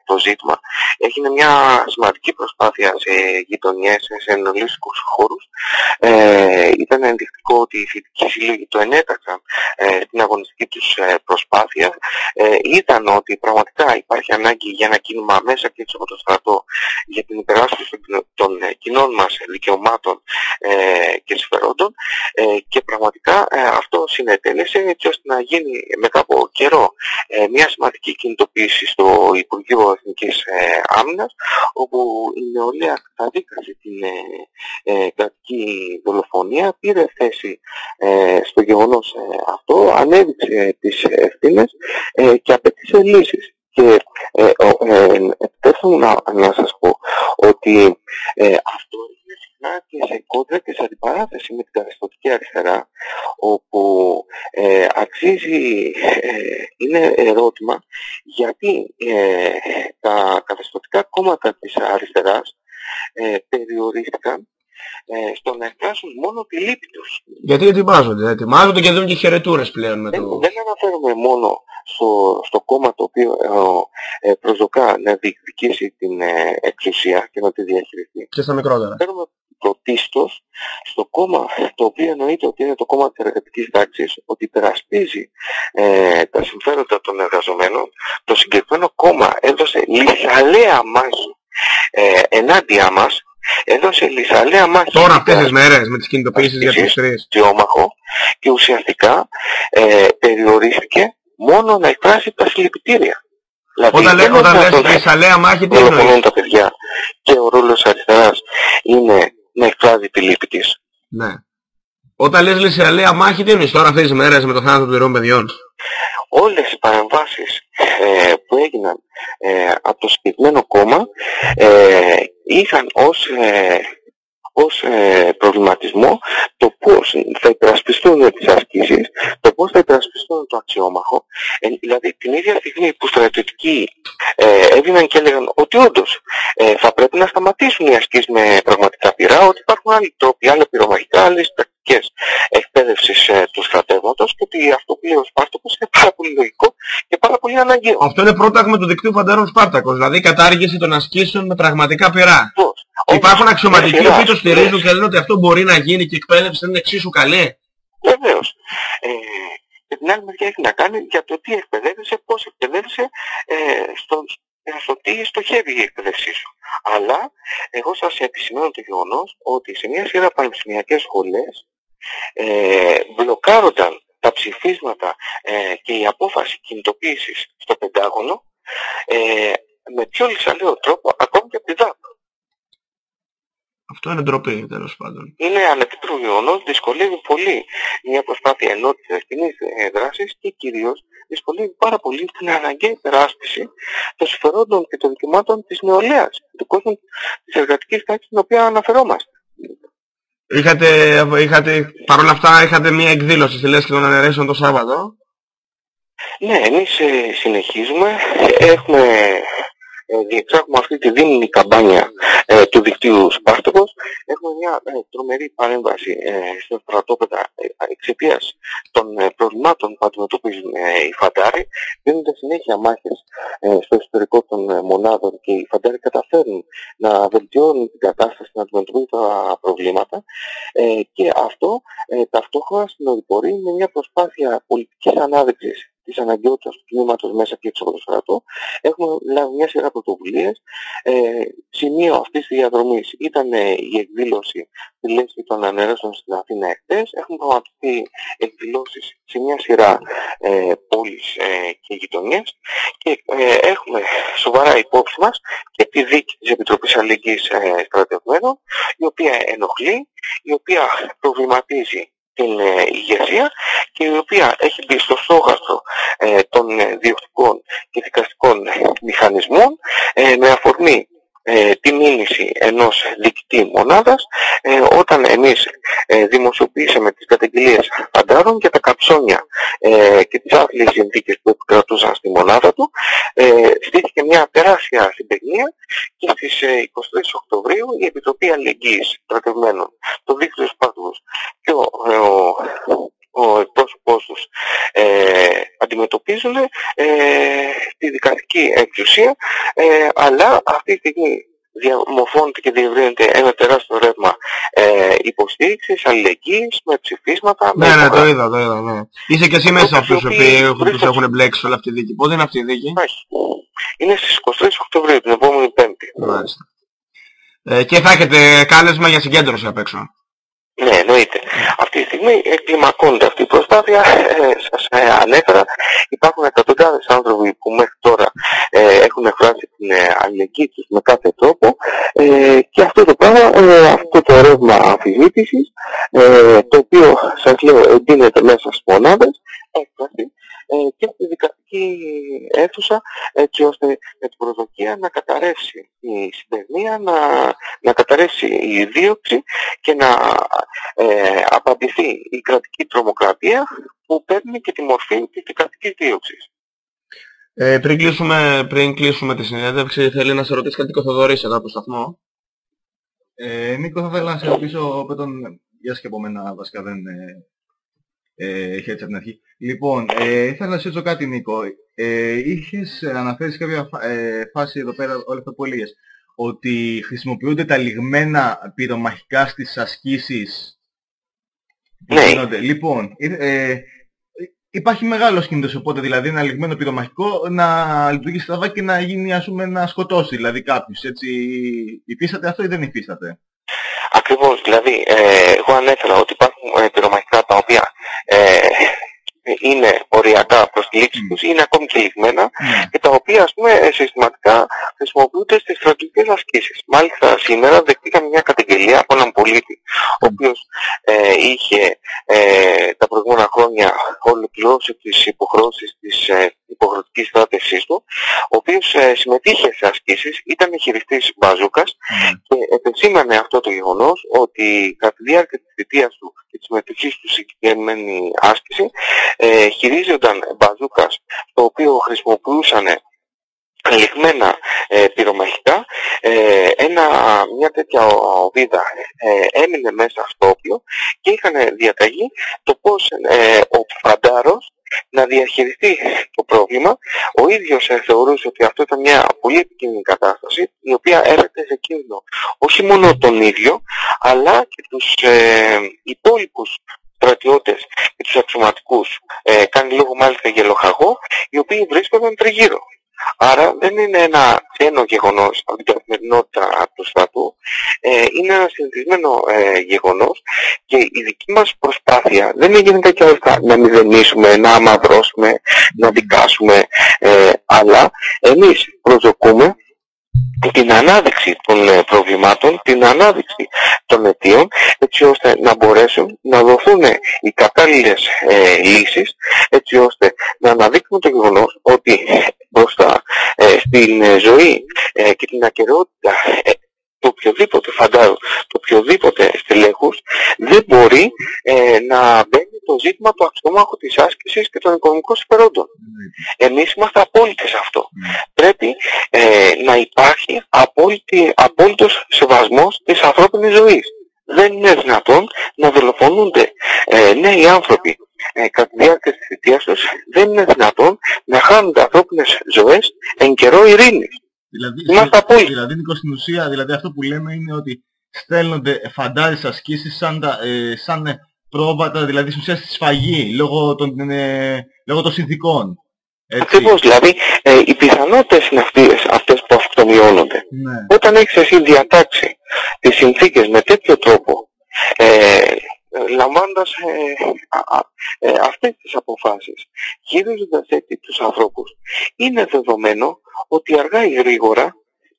[SPEAKER 3] το το ζήτημα. Έγινε μια σημαντική προσπάθεια σε γειτονιές, σε ενολίστικους χώρους. Ε, ήταν ενδεικτικό ότι οι φοιτητικοί σύλλογοι το ενέταξαν ε, στην αγωνιστική τους ε, προσπάθεια. Ε, ήταν ότι πραγματικά υπάρχει ανάγκη για ένα κίνημα μέσα και έξω από το στρατό για την υπεράσπιση των, των ε, κοινών μας δικαιωμάτων ε, και συμφερόντων ε, και πραγματικά αυτό συνετέλεσε έτσι ώστε να γίνει μετά από καιρό μια σημαντική κινητοποίηση στο Υπουργείο Εθνικής Άμυνας όπου η νεολαία καταδίκασε την κρατική δολοφονία, πήρε θέση στο γεγονός αυτό, ανέδειξε τις ευθύνες και απέτησε λύσεις. Και ε, ε, επιτρέψτε μου να, να σας πω ότι ε, αυτό είναι συχνά και σε κόντρα και σε αντιπαράθεση με την καθεστωτική αριστερά όπου ε, αξίζει, ε, είναι ερώτημα γιατί ε, τα καθεστωτικά κόμματα της αριστεράς ε, περιορίστηκαν ε, στο να εκφράσουν μόνο τη λύπη τους.
[SPEAKER 2] Γιατί ετοιμάζονται, ετοιμάζονται και δίνουν και χαιρετούρες πλέον με
[SPEAKER 3] το... Δεν, αναφέρομαι μόνο στο, στο κόμμα το οποίο ε, ε, προσδοκά να διεκδικήσει την ε, εξουσία και να τη διαχειριστεί.
[SPEAKER 2] Και στα μικρότερα.
[SPEAKER 3] Αναφέρομαι πρωτίστως στο κόμμα το οποίο εννοείται ότι είναι το κόμμα της εργατικής τάξης, ότι υπερασπίζει ε, τα συμφέροντα των εργαζομένων. Το συγκεκριμένο κόμμα έδωσε λιθαλέα μάχη ε, ενάντια μας έδωσε λιθαλέα μάχη.
[SPEAKER 2] Τώρα αυτές τις μέρες με τις κινητοποιήσεις για τους τρεις.
[SPEAKER 3] Και ουσιαστικά ε, περιορίστηκε μόνο να εκφράσει τα συλληπιτήρια.
[SPEAKER 2] Δηλαδή, όταν, λέ, όταν λες λιθαλέα μάχη τι εννοείς;
[SPEAKER 3] τα παιδιά και ο ρόλος αριστεράς είναι να εκφράζει τη λύπη της.
[SPEAKER 2] Ναι. Όταν λες λιθαλέα μάχη τι εννοείς; Τώρα αυτές τις μέρες με το θάνατο των ιερών παιδιών.
[SPEAKER 3] Όλες οι παρεμβάσεις ε, που έγιναν ε, από το συγκεκριμένο κόμμα ε, είχαν ως, ε, ως ε, προβληματισμό το πώς θα υπερασπιστούν τις ασκήσεις, το πώς θα υπερασπιστούν το αξιόμαχο. Ε, δηλαδή την ίδια στιγμή που στρατιωτικοί ε, έβγαιναν και έλεγαν ότι όντως ε, θα πρέπει να σταματήσουν οι ασκήσεις με πραγματικά πειρά, ότι υπάρχουν άλλοι τρόποι, άλλα πυρομαχικά, άλλες πρακτικές εκπαίδευσης ε, του στρατεύματος και ότι αυτό που λέει ο Σπάρτοκος είναι πάρα πολύ λογικό και πάρα πολύ αναγκαίο.
[SPEAKER 2] Αυτό είναι πρόταγμα του δικτύου Φαντάρων Σπάρτακος, δηλαδή κατάργηση των ασκήσεων με πραγματικά πειρά.
[SPEAKER 3] Πώς;
[SPEAKER 2] Υπάρχουν αξιωματικοί που το στηρίζουν και λένε ότι αυτό μπορεί να γίνει και η εκπαίδευση είναι εξίσου καλή.
[SPEAKER 3] Βεβαίως. Ε, και την άλλη μεριά έχει να κάνει για το τι εκπαιδεύεσαι, πώς εκπαιδεύεσαι, ε, στο, στο τι στοχεύει η εκπαίδευσή σου. Αλλά εγώ σας επισημαίνω το γεγονός ότι σε μια σειρά πανεπιστημιακές σχολές ε, μπλοκάρονταν τα ψηφίσματα ε, και η απόφαση κινητοποίησης στο Πεντάγωνο ε, με πιο λυσαλαίο τρόπο ακόμη και από τη ΔΑΠ.
[SPEAKER 2] Αυτό είναι ντροπή τέλος πάντων.
[SPEAKER 3] Είναι ανεπίτροπο γεγονός, δυσκολεύει πολύ μια προσπάθεια ενότητας κοινής ε, δράσης και κυρίως δυσκολεύει πάρα πολύ την αναγκαία υπεράσπιση των συμφερόντων και των δικαιωμάτων της νεολαίας, του κόσμου της εργατικής τάξης στην οποία αναφερόμαστε.
[SPEAKER 2] Είχατε, είχατε, παρόλα αυτά είχατε μια εκδήλωση στη Λέσχη των Ανερέσεων το Σάββατο.
[SPEAKER 3] Ναι, εμείς ε, συνεχίζουμε. Έχουμε ε, διεξάγουμε αυτή τη δίμηνη καμπάνια ε, του δικτύου Σπάστοκος. Έχουμε μια ε, τρομερή παρέμβαση ε, στα στρατόπεδα ε, εξαιτίας των ε, προβλημάτων που αντιμετωπίζουν οι φαντάροι. Δίνονται συνέχεια μάχες στο ιστορικό των μονάδων και οι φαντάροι καταφέρνουν να βελτιώνουν την κατάσταση, να αντιμετωπίζουν τα προβλήματα και αυτό ταυτόχρονα συνοδοιπορεί με μια προσπάθεια πολιτικής ανάδειξης της αναγκαιότητας του κινήματος μέσα και έξω από το στρατό. Έχουμε λάβει μια σειρά πρωτοβουλίες. Ε, σημείο αυτής της διαδρομής ήταν ε, η εκδήλωση στη Λέσχη των Ανερέσεων στην Αθήνα εχθές. Έχουν πραγματοποιηθεί εκδηλώσεις σε μια σειρά ε, πόλεις ε, και γειτονιές και ε, έχουμε σοβαρά υπόψη μας και τη δίκη της Επιτροπής Αλληλεγγύης ε, Στρατευμένων η οποία ενοχλεί, η οποία προβληματίζει την ε, ηγεσία και η οποία έχει μπει στο στόχαστρο ε, των ε, διοκτικών και δικαστικών μηχανισμών με αφορμή τη μήνυση ενός διοικητή μονάδας όταν εμείς δημοσιοποιήσαμε τις καταγγελίες φαντάρων και τα καψόνια και τις άθλιες συνθήκες που επικρατούσαν στη μονάδα του στήθηκε μια τεράστια συμπεγνία και στις 23 Οκτωβρίου η Επιτροπή Αλληλεγγύης Στρατευμένων, το δίκτυο Σπάτους και ο, ο, ο εκπρόσωπός τους ε, αντιμετωπίζουν ε, τη δικαστική εξουσία ε, αλλά αυτή τη στιγμή διαμορφώνεται και διευρύνεται ένα τεράστιο ρεύμα ε, υποστήριξης, αλληλεγγύης, με ψηφίσματα.
[SPEAKER 2] Ναι,
[SPEAKER 3] με
[SPEAKER 2] ναι, το
[SPEAKER 3] προγράμματα.
[SPEAKER 2] είδα, το είδα. Ναι. Είσαι και εσύ μέσα από αυτούς οι οποίοι έχουν- τους έχουν μπλέξει σε όλη αυτή τη δίκη. Πότε είναι αυτή η δίκη;
[SPEAKER 3] Όχι. Είναι στις 23 Οκτωβρίου, την επόμενη Πέμπτη.
[SPEAKER 2] Μάλιστα. Ε, και θα έχετε κάλεσμα για συγκέντρωση απ' έξω.
[SPEAKER 3] Ναι, εννοείται. Αυτή τη στιγμή κλιμακώνεται αυτή η προσπάθεια. Ε, σας ε, ανέφερα, υπάρχουν εκατοντάδες άνθρωποι που μέχρι τώρα ε, έχουν εκφράσει την ε, αλληλεγγύη τους με κάθε τρόπο ε, και αυτό το πράγμα, ε, αυτό το ρεύμα αμφισβήτησης, ε, το οποίο σας λέω εντείνεται μέσα στις μονάδες, έκφραση ε, και στη δικαστική αίθουσα έτσι ώστε με την προσδοκία να καταρρεύσει η συνταγνία, να, να καταρρεύσει η δίωξη και να ε, απαντηθεί η κρατική τρομοκρατία που παίρνει και τη μορφή της δικαστικής δίωξης.
[SPEAKER 2] Ε, πριν, κλείσουμε, πριν κλείσουμε τη συνέντευξη, θέλει να σε ρωτήσει κάτι ο Θοδωρής εδώ από το σταθμό.
[SPEAKER 4] Ε, Νίκο, θα ήθελα να σε ρωτήσω πρώτον, γεια σας και από μένα βασικά δεν ε, ε, χαίρετσα από την αρχή. Λοιπόν, ε, ήθελα να σε ρωτήσω κάτι Νίκο. Ε, είχες αναφέρεις σε κάποια φα- ε, φάση εδώ πέρα όλα αυτά που έλεγες ότι χρησιμοποιούνται τα λιγμένα πυρομαχικά στις ασκήσεις; Που
[SPEAKER 3] Ναι.
[SPEAKER 4] γίνονται. Λοιπόν, ε, ε, υπάρχει μεγάλος κίνδυνος οπότε δηλαδή ένα λιγμένο πυρομαχικό να λειτουργήσει στραβά και να γίνει ας πούμε να σκοτώσει δηλαδή κάποιους έτσι. Υφίσταται αυτό ή δεν υφίσταται;
[SPEAKER 3] Ακριβώς, δηλαδή ε, εγώ ανέφερα ότι υπάρχουν ε, πυρομαχικά τα οποία ε, είναι οριακά προς τη λήξη τους, είναι ακόμη και λιγμένα
[SPEAKER 4] Ναι.
[SPEAKER 3] και τα οποία ας πούμε ε, συστηματικά χρησιμοποιούνται στις στρατιωτικές ασκήσεις. Μάλιστα σήμερα δεχτήκαμε μια καταγγελία από έναν πολίτη ο οποίος ε, είχε ε, τα προηγούμενα χρόνια ολοκληρώσει τις υποχρεώσεις της ε, υποχρεωτικής στράτευσής του, ο οποίος ε, συμμετείχε σε ασκήσεις, ήταν χειριστής μπαζούκας
[SPEAKER 4] Ναι.
[SPEAKER 3] και επεσήμανε αυτό το γεγονός ότι κατά τη διάρκεια της θητείας του και της συμμετοχής του σε συγκεκριμένη άσκηση ε, χειρίζονταν μπαζούκας το οποίο χρησιμοποιούσαν λιγμένα ε, πυρομαχικά ε, ένα, μια τέτοια οβίδα ε, έμεινε μέσα στο όπλο και είχαν διαταγεί το πώς ε, ο φαντάρος να διαχειριστεί το πρόβλημα. Ο ίδιος ε, θεωρούσε ότι αυτό ήταν μια πολύ επικίνδυνη κατάσταση η οποία έρχεται σε κίνδυνο όχι μόνο τον ίδιο αλλά και τους ε, υπόλοιπους στρατιώτες και τους αξιωματικούς ε, κάνει λόγο μάλιστα για λοχαγό οι οποίοι βρίσκονταν τριγύρω. Άρα δεν είναι ένα ξένο γεγονός από την καθημερινότητα του στρατού, ε, είναι ένα συνηθισμένο ε, γεγονός και η δική μας προσπάθεια δεν έγινε τέτοια όρθα να μηδενίσουμε, να αμαυρώσουμε, να δικάσουμε, ε, αλλά εμείς προσδοκούμε την ανάδειξη των ε, προβλημάτων, την ανάδειξη των αιτίων, έτσι ώστε να μπορέσουν να δοθούν οι κατάλληλες ε, λύσεις, έτσι ώστε να αναδείξουμε το γεγονός ότι μπροστά ε, στην ε, ζωή ε, και την ακαιρεότητα ε, του οποιοδήποτε φαντάρου, του οποιοδήποτε στελέχους, δεν μπορεί ε, να μπαίνει το ζήτημα του αξιομάχου της άσκησης και των οικονομικών συμφερόντων. Εμείς είμαστε απόλυτοι σε αυτό. Πρέπει ε, να υπάρχει απόλυτη, απόλυτος σεβασμός της ανθρώπινης ζωής. Δεν είναι δυνατόν να δολοφονούνται ε, νέοι άνθρωποι ε, κατά τη διάρκεια της θητείας τους. Δεν είναι δυνατόν να χάνονται ανθρώπινες ζωές εν καιρό ειρήνης.
[SPEAKER 4] Δηλαδή,
[SPEAKER 3] Είμαστε απόλυτοι.
[SPEAKER 4] δηλαδή, Νίκος, στην ουσία, δηλαδή αυτό που λέμε είναι ότι στέλνονται φαντάρες ασκήσεις σαν, τα, ε, σαν ε, πρόβατα, δηλαδή στην ουσία στη σφαγή, λόγω των, ε, λόγω των συνθήκων. Έτσι.
[SPEAKER 3] Ακριβώς, δηλαδή ε, οι πιθανότητες είναι αυτές, αυτές που αυτομειώνονται.
[SPEAKER 4] Ναι.
[SPEAKER 3] Όταν έχεις εσύ διατάξει τις συνθήκες με τέτοιο τρόπο, ε, λαμβάνοντας ε, α, α, ε, αυτές τις αποφάσεις, γυρίζοντας έτσι τους ανθρώπους, είναι δεδομένο ότι αργά ή γρήγορα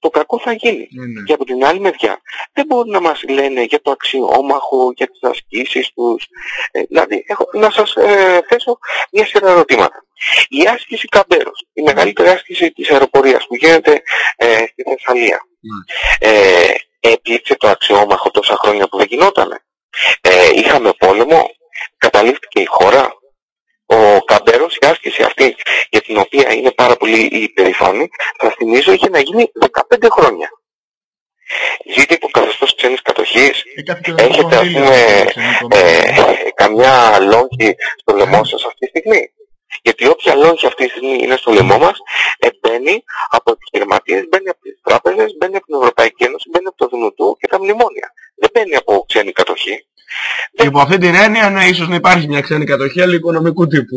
[SPEAKER 3] το κακό θα γίνει.
[SPEAKER 4] Ναι, ναι.
[SPEAKER 3] Και από την άλλη μεριά δεν μπορούν να μας λένε για το αξιόμαχο, για τις ασκήσεις τους. Ε, δηλαδή, έχω, να σας ε, θέσω μια σειρά ερωτήματα. Η άσκηση Καμπέρος, η μεγαλύτερη άσκηση της αεροπορίας που γίνεται ε, στη Θεσσαλία, ε, έπληξε το αξιόμαχο τόσα χρόνια που δεν γινότανε. Ε, είχαμε πόλεμο, καταλήφθηκε η χώρα. Ο Καμπέρος, η άσκηση αυτή για την οποία είναι πάρα πολύ υπερηφάνη, θα θυμίζω είχε να γίνει 15 χρόνια. Ζείτε υπό καθεστώς ξένης κατοχής.
[SPEAKER 4] Ε, κάτι και
[SPEAKER 3] Έχετε, ας
[SPEAKER 4] κονδύλια,
[SPEAKER 3] πούμε,
[SPEAKER 4] ξενικό
[SPEAKER 3] ε,
[SPEAKER 4] μήνυμα.
[SPEAKER 3] καμιά λόγχη στο λαιμό σας αυτή τη στιγμή; Γιατί όποια λόγχη αυτή τη στιγμή είναι στο λαιμό μας, ε, μπαίνει από επιχειρηματίες, μπαίνει από τις τράπεζες, μπαίνει από την Ευρωπαϊκή Ένωση, μπαίνει από το Δημοτού και τα μνημόνια. Δεν μπαίνει από ξένη κατοχή.
[SPEAKER 2] Και υπό αυτή την έννοια, ναι, ίσως να υπάρχει μια ξένη κατοχή, αλλά οικονομικού τύπου.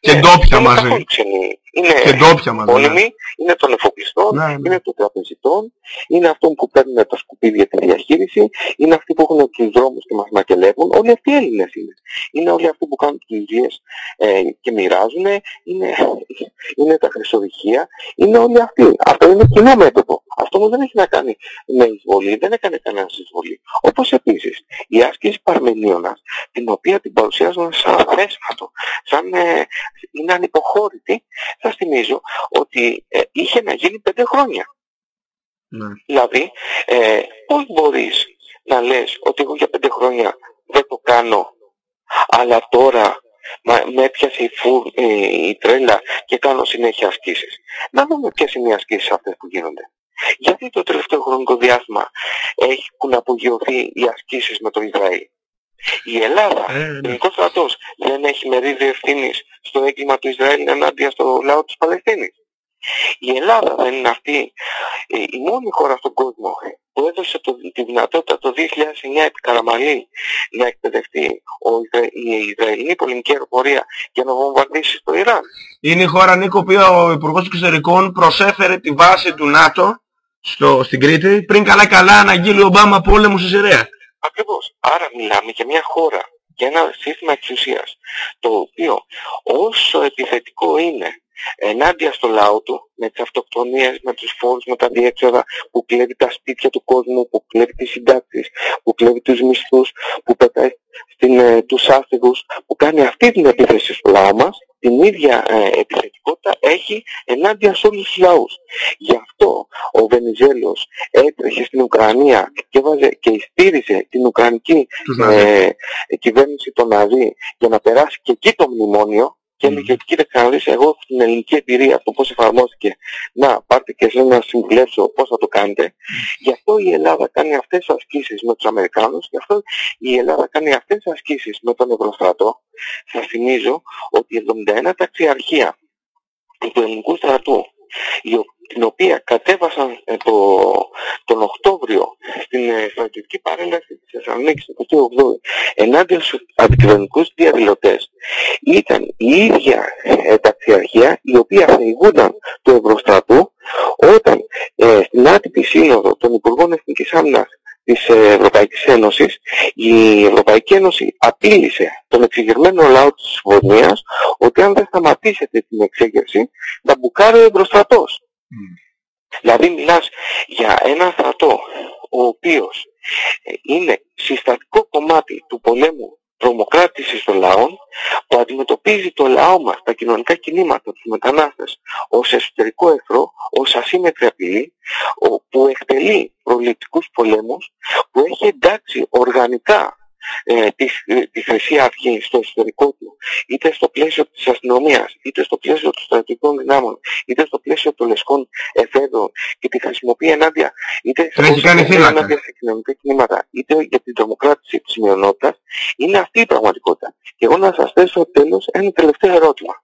[SPEAKER 2] Και
[SPEAKER 3] Ναι,
[SPEAKER 2] ντόπια
[SPEAKER 3] είναι
[SPEAKER 2] μαζί.
[SPEAKER 3] καθόλου ξένη. Είναι
[SPEAKER 2] Και ντόπια μαζί. ναι.
[SPEAKER 3] πόλεμοι, είναι των εφοπλιστών,
[SPEAKER 2] Ναι, ναι.
[SPEAKER 3] είναι των τραπεζιτών, είναι αυτών που παίρνουν τα σκουπίδια τη διαχείριση, είναι αυτοί που έχουν τους δρόμους και μας μακελεύουν. Όλοι αυτοί οι Έλληνες είναι. Είναι όλοι αυτοί που κάνουν τις δουλειές ε, και μοιράζουν, είναι, είναι τα χρυσοδυχεία, είναι όλοι αυτοί. Αυτό είναι κοινό μέτωπο. Αυτό όμως δεν έχει να κάνει με εισβολή, δεν έκανε κανένας εισβολή. Όπως επίσης η άσκηση Παρμενίωνας, την οποία την παρουσιάζουν σαν θέσματο, σαν ε, είναι ανυποχώρητη, σας θυμίζω ότι ε, είχε να γίνει πέντε χρόνια.
[SPEAKER 2] Ναι.
[SPEAKER 3] Δηλαδή, ε, πώς μπορείς να λες ότι εγώ για πέντε χρόνια δεν το κάνω, αλλά τώρα μα, με έπιασε η, φου, ε, η τρέλα και κάνω συνέχεια ασκήσεις. Να δούμε ποιες είναι οι ασκήσεις αυτές που γίνονται. Γιατί το τελευταίο χρονικό διάστημα έχουν απογειωθεί οι ασκήσεις με το Ισραήλ; Η Ελλάδα,
[SPEAKER 2] Ε,
[SPEAKER 3] ο
[SPEAKER 2] ναι.
[SPEAKER 3] ελληνικός στρατός, δεν έχει μερίδιο ευθύνης στο έγκλημα του Ισραήλ ενάντια στο λαό της Παλαιστίνης. Η Ελλάδα δεν είναι αυτή ε, η μόνη χώρα στον κόσμο που έδωσε το, τη δυνατότητα το 2009 επί Καραμαλή να εκπαιδευτεί ο, Ισρα- η Ισραηλινή πολεμική αεροπορία για να βομβαρδίσει στο Ιράν.
[SPEAKER 2] Είναι η χώρα, Νίκο, που ο Υπουργός Εξωτερικών προσέφερε τη βάση του ΝΑΤΟ στο, στην Κρήτη πριν καλά-καλά αναγγείλει ο Ομπάμα πόλεμο στη Συρία.
[SPEAKER 3] Ακριβώς. Άρα μιλάμε για μια χώρα, για ένα σύστημα εξουσίας, το οποίο όσο επιθετικό είναι ενάντια στο λαό του, με τις αυτοκτονίες, με τους φόρους, με τα διέξοδα, που κλέβει τα σπίτια του κόσμου, που κλέβει τις συντάξεις, που κλέβει τους μισθούς, που πετάει στην, ε, τους άστεγους, που κάνει αυτή την επίθεση στο λαό μας, την ίδια ε, επιθετικότητα έχει ενάντια σε όλους τους λαούς. Γι' αυτό ο Βενιζέλος έτρεχε στην Ουκρανία και, βάζε, και στήριζε την Ουκρανική
[SPEAKER 2] Τους Ναζί.
[SPEAKER 3] ε, κυβέρνηση των Ναζί για να περάσει και εκεί το μνημόνιο και έλεγε ότι κοίταξε να δεις εγώ έχω την ελληνική εμπειρία το πώς εφαρμόστηκε. Να πάρτε και εσείς να συμβουλεύσω πώς θα το κάνετε γι' αυτό η Ελλάδα κάνει αυτές τις ασκήσεις με τους Αμερικάνους γι' αυτό η Ελλάδα κάνει αυτές τις ασκήσεις με τον Ευρωστρατό. Σας θυμίζω ότι η 71 ταξιαρχία του ελληνικού στρατού η ο- την οποία κατέβασαν ε, το, τον Οκτώβριο στην ε, στρατιωτική παρέλαση της Θεσσαλονίκης το 28 ενάντια στους αντικυβερνητικούς διαδηλωτές. Ήταν η ίδια ε, ταξιαρχία η οποία θεγούνταν του Ευρωστρατού όταν ε, στην άτυπη σύνοδο των Υπουργών Εθνικής Άμυνας της ε, Ευρωπαϊκής Ένωσης η Ευρωπαϊκή Ένωση απείλησε τον εξεγερμένο λαό της Βοσνίας ότι αν δεν σταματήσετε την εξέγερση θα μπουκάρει ο Ευρωστρατός. Δηλαδή μιλάς για ένα στρατό ο οποίος ε, είναι συστατικό κομμάτι του πολέμου τρομοκράτησης των λαών που αντιμετωπίζει το λαό μας, τα κοινωνικά κινήματα, τους μετανάστες ως εσωτερικό εχθρό, ως ασύμετρη απειλή, ο- που εκτελεί προληπτικούς πολέμους, που έχει εντάξει οργανικά ε, της, της Χρυσή Αυγή στο εσωτερικό του, είτε στο πλαίσιο της αστυνομίας, είτε στο πλαίσιο των στρατιωτικών δυνάμων, είτε στο πλαίσιο των λεσκών εφέδρων και τη χρησιμοποιεί ενάντια, είτε
[SPEAKER 2] Την έχει
[SPEAKER 3] ως
[SPEAKER 2] κάνει
[SPEAKER 3] εφέδρο
[SPEAKER 2] θύλακα.
[SPEAKER 3] ενάντια σε κοινωνικά κινήματα, είτε για την τρομοκράτηση της μειονότητας, είναι αυτή η πραγματικότητα. Και εγώ να σας θέσω τέλος ένα τελευταίο ερώτημα.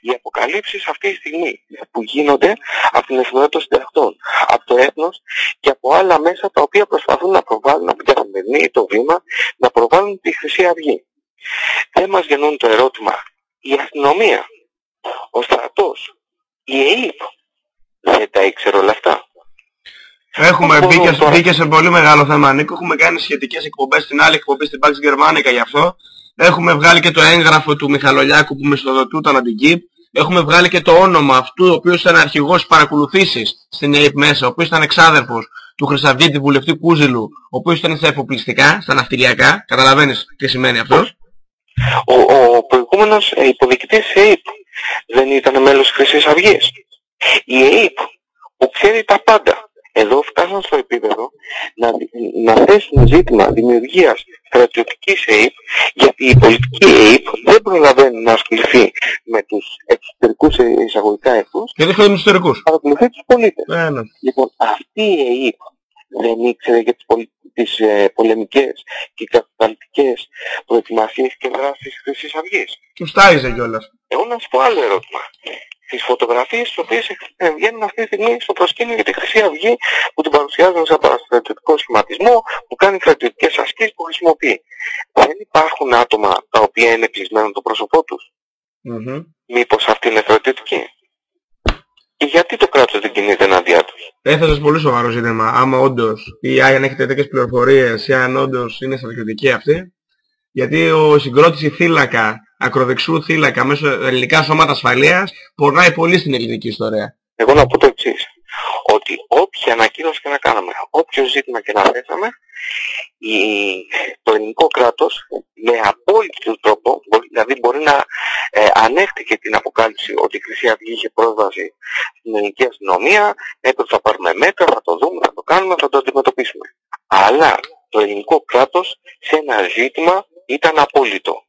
[SPEAKER 3] Οι αποκαλύψεις αυτή τη στιγμή που γίνονται από την εφημερίδα των συντακτών, από το έθνος και από άλλα μέσα τα οποία προσπαθούν να προβάλλουν από την καθημερινή το βήμα, να προβάλλουν τη Χρυσή Αυγή. Δεν μας γεννούν το ερώτημα. Η αστυνομία, ο στρατός, η ΕΕΠ δεν τα ήξερε όλα αυτά.
[SPEAKER 2] Έχουμε
[SPEAKER 3] Πώς
[SPEAKER 2] μπει και,
[SPEAKER 3] μπορούν τώρα.
[SPEAKER 2] μπει και σε πολύ μεγάλο θέμα, Νίκο. Έχουμε κάνει σχετικές εκπομπές στην άλλη εκπομπή στην Pax Germanica γι' αυτό. Έχουμε βγάλει και το έγγραφο του Μιχαλολιάκου που μισθοδοτούταν από την ΚΙΠ. Έχουμε βγάλει και το όνομα αυτού, ο οποίος ήταν αρχηγός της παρακολουθήσεις στην ΑΕΠ μέσα, ο οποίος ήταν εξάδερφος του Χρυσαυγίτη βουλευτή Κούζηλου, ο οποίος ήταν στα εφοπλιστικά, στα ναυτιλιακά. Καταλαβαίνεις τι σημαίνει αυτός.
[SPEAKER 3] Ο, ο προηγούμενος ε, υποδιοικητής της ΕΕΠ δεν ήταν μέλος της Χρυσής Αυγής. Η ΕΕΠ που ξέρει τα πάντα. Εδώ φτάσαν στο επίπεδο να, να θέσουν ζήτημα δημιουργίας στρατιωτικής ΕΕΠ γιατί η πολιτική ΕΕΠ δεν προλαβαίνει να ασχοληθεί με τους εξωτερικούς ε, εισαγωγικά εχθρούς
[SPEAKER 2] Γιατί έχουμε τους ιστορικούς.
[SPEAKER 3] παρακολουθεί τους πολίτες.
[SPEAKER 2] Ε, ναι.
[SPEAKER 3] Λοιπόν, αυτή η ΕΕΠ δεν ήξερε για τις, πολ... τις ε, πολεμικές και κατασταλτικές προετοιμασίες και δράσεις της Χρυσής Αυγής.
[SPEAKER 2] Τους στάιζε κιόλας.
[SPEAKER 3] Εγώ να σου πω άλλο ερώτημα. Τις φωτογραφίες τις οποίες ε, βγαίνουν αυτή τη στιγμή στο προσκήνιο για τη Χρυσή Αυγή που την παρουσιάζουν σαν παραστρατιωτικό σχηματισμό, που κάνει στρατιωτικές ασκήσεις που χρησιμοποιεί. Δεν υπάρχουν άτομα τα οποία είναι κλεισμένα το πρόσωπό τους.
[SPEAKER 2] Μμμ.
[SPEAKER 3] Μήπως αυτή είναι στρατιωτική. Και γιατί το κράτος δεν κινείται εναντιά τους;
[SPEAKER 2] Έθεσες πολύ σοβαρό ζήτημα. Άμα όντως, ή αν έχετε τέτοιες πληροφορίες, ή αν όντως είναι στρατιωτική αυτή. Γιατί ο η συγκρότηση θύλακα, ακροδεξιού θύλακα μέσω ελληνικά σώματα ασφαλείας, πορνάει πολύ στην ελληνική ιστορία.
[SPEAKER 3] Εγώ να πω το εξής. Ότι όποια ανακοίνωση και να κάναμε, όποιο ζήτημα και να θέσαμε, η, το ελληνικό κράτος με απόλυτο τρόπο, μπορεί- δηλαδή μπορεί να ε, ανέχτηκε την αποκάλυψη ότι η Χρυσή Αυγή είχε πρόσβαση στην ελληνική αστυνομία, έπρεπε θα πάρουμε μέτρα, θα το δούμε, θα το κάνουμε, θα το αντιμετωπίσουμε. Αλλά το ελληνικό κράτος σε ένα ζήτημα ήταν απόλυτο.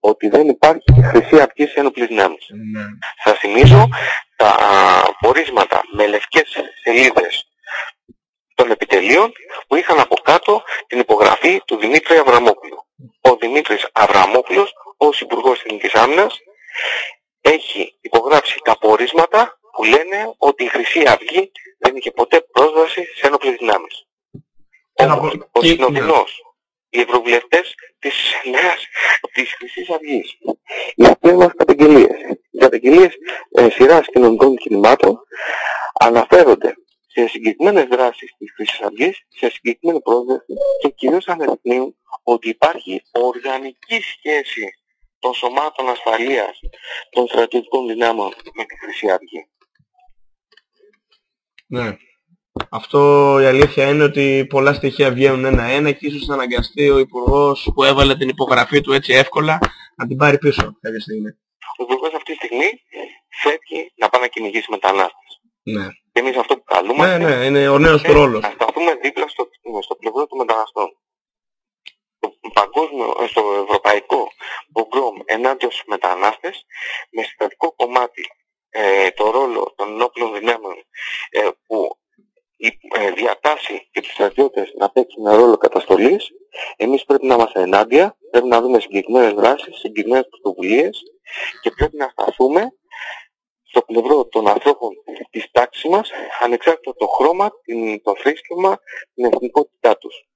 [SPEAKER 3] Ότι δεν υπάρχει Χρυσή Αυγή σε ένοπλες δυνάμεις.
[SPEAKER 2] Ναι.
[SPEAKER 3] Θα θυμίζω τα α, πορίσματα με λευκές σελίδες των επιτελείων που είχαν από κάτω την υπογραφή του Δημήτρη Αβραμόπουλου. Ο Δημήτρης Αβραμόπουλος, ως Υπουργός Εθνικής Άμυνας, έχει υπογράψει τα πορίσματα που λένε ότι η Χρυσή Αυγή δεν είχε ποτέ πρόσβαση σε ένοπλες δυνάμεις.
[SPEAKER 2] Ένα
[SPEAKER 3] Όμως,
[SPEAKER 2] πο-
[SPEAKER 3] ο
[SPEAKER 2] και-
[SPEAKER 3] συνομιλός, οι ευρωβουλευτές της νέας, της Χρυσής Αυγής, οι αυτές μας καταγγελίες, οι καταγγελίες ε, σειράς κοινωνικών κινημάτων αναφέρονται σε συγκεκριμένες δράσεις της Χρυσής Αυγής, σε συγκεκριμένη πρόσβαση και κυρίως αναδεικνύουν ότι υπάρχει οργανική σχέση των σωμάτων ασφαλείας των στρατιωτικών δυνάμεων με τη Χρυσή Αυγή.
[SPEAKER 2] Ναι. Αυτό η αλήθεια είναι ότι πολλά στοιχεία βγαίνουν ένα-ένα και ίσως αναγκαστεί ο Υπουργός που έβαλε την υπογραφή του έτσι εύκολα να την πάρει πίσω κάποια στιγμή.
[SPEAKER 3] Ο Υπουργός αυτή τη στιγμή φεύγει να πάει να κυνηγήσει μετανάστες.
[SPEAKER 2] Ναι.
[SPEAKER 3] Και εμείς αυτό που
[SPEAKER 2] Ναι,
[SPEAKER 3] καλούμαστε
[SPEAKER 2] ναι, είναι ο νέος του
[SPEAKER 3] είναι
[SPEAKER 2] ρόλος.
[SPEAKER 3] να σταθούμε δίπλα στο, στο πλευρό των μεταναστών. Το παγκόσμιο, ε, στο ευρωπαϊκό πογκρόμ ενάντια στους μετανάστες με συστατικό κομμάτι ε, το ρόλο των ενόπλων δυνάμεων ε, που η- ε, διατάσσει και τους στρατιώτες να παίξουν ένα ρόλο καταστολής εμείς πρέπει να είμαστε ενάντια, πρέπει να δούμε συγκεκριμένες δράσεις, συγκεκριμένες πρωτοβουλίες και πρέπει να σταθούμε στο πλευρό των ανθρώπων της τάξης μας, ανεξάρτητα το χρώμα, την, το θρήσκευμα, την εθνικότητά τους.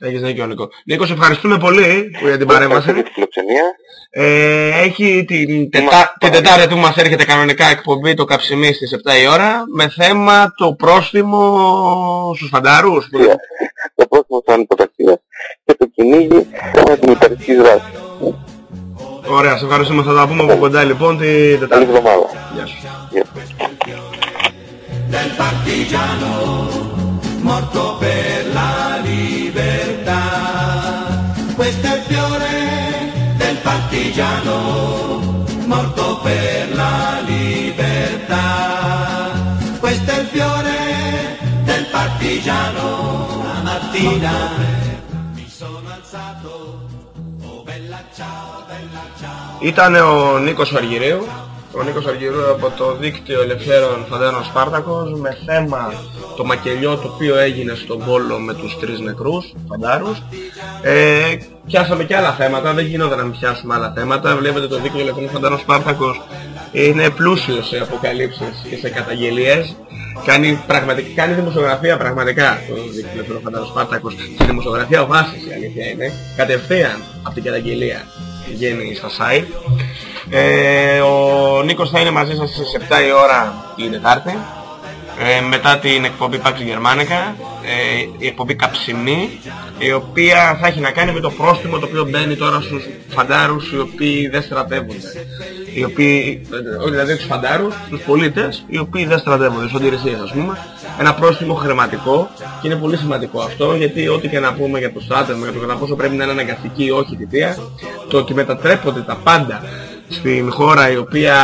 [SPEAKER 2] Έχεις δίκιο Νίκο. Νίκος, σε ευχαριστούμε πολύ που για την
[SPEAKER 3] Ευχαριστώ
[SPEAKER 2] παρέμβαση.
[SPEAKER 3] για τη φιλοξενία.
[SPEAKER 2] Ε, έχει την, τετά...
[SPEAKER 3] Είμαστε
[SPEAKER 2] την Τετάρτη που μας έρχεται κανονικά εκπομπή το καψιμί στις 7 η ώρα με θέμα το πρόστιμο στους φαντάρους. που-
[SPEAKER 3] Yeah. Το πρόθυμο σαν υποταξία και το κυνήγι σαν την υπερτική δράση.
[SPEAKER 2] Ωραία, σε ευχαριστούμε. Θα τα πούμε από κοντά λοιπόν την
[SPEAKER 3] Καλή
[SPEAKER 2] Τετάρτη.
[SPEAKER 3] εβδομάδα.
[SPEAKER 2] Γεια σου.
[SPEAKER 3] Yeah.
[SPEAKER 1] del partigiano morto per Questo è il fiore del partigiano morto per la libertà. Questo è il fiore del partigiano. La mattina mi sono alzato. Oh bella ciao, bella ciao.
[SPEAKER 2] Ήταν ο Νίκος Αργυρίου, ο Νίκος Αργυρίου από το δίκτυο Ελευθέρων Φαντέρων Σπάρτακος με θέμα το μακελιό το οποίο έγινε στον Βόλο με τους τρεις νεκρούς φαντάρους. Ε, πιάσαμε και άλλα θέματα, δεν γινόταν να μην πιάσουμε άλλα θέματα. Βλέπετε το δίκτυο Ελευθέρων Φαντέρων Σπάρτακος είναι πλούσιος σε αποκαλύψεις και σε καταγγελίες. Κάνει, πραγματικά, κάνει δημοσιογραφία πραγματικά το δίκτυο Ελευθέρων Φαντέρων Σπάρτακος. Στη δημοσιογραφία βάσης η αλήθεια είναι. Κατευθείαν από την καταγγελία βγαίνει στα site. Ε, ο Νίκος θα είναι μαζί σας στις 7 η ώρα την Τετάρτη. Ε, μετά την εκπομπή Pax Γερμανικά, ε, η εκπομπή Καψιμή, η οποία θα έχει να κάνει με το πρόστιμο το οποίο μπαίνει τώρα στους φαντάρους οι οποίοι δεν στρατεύονται. Οι οποίοι, ε, όχι δηλαδή τους φαντάρους, τους πολίτες, οι οποίοι δεν στρατεύονται, στις οντηρεσίες ας πούμε. Ένα πρόστιμο χρηματικό και είναι πολύ σημαντικό αυτό γιατί ό,τι και να πούμε για το στράτευμα, για το κατά πόσο πρέπει να είναι αναγκαστική ή όχι θητεία, το ότι μετατρέπονται τα πάντα στην χώρα η οποία,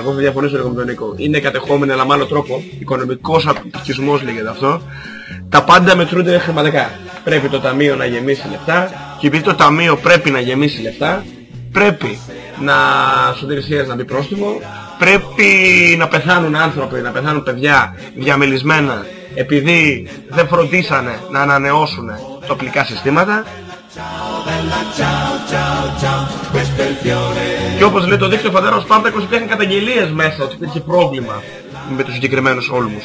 [SPEAKER 2] εγώ θα διαφωνήσω λίγο με τον Νίκο, είναι κατεχόμενη αλλά με άλλο τρόπο, οικονομικός απτυχισμός λέγεται αυτό, τα πάντα μετρούνται χρηματικά. Πρέπει το ταμείο να γεμίσει λεφτά και επειδή το ταμείο πρέπει να γεμίσει λεφτά, πρέπει να σωτηρισίες να μπει πρόστιμο, πρέπει να πεθάνουν άνθρωποι, να πεθάνουν παιδιά διαμελισμένα επειδή δεν φροντίσανε να ανανεώσουν τα οπλικά συστήματα και όπως λέει το δίκτυο Φαντάρα ο Σπάρτακος υπήρχαν καταγγελίες μέσα ότι υπήρχε πρόβλημα με τους συγκεκριμένους όλμους.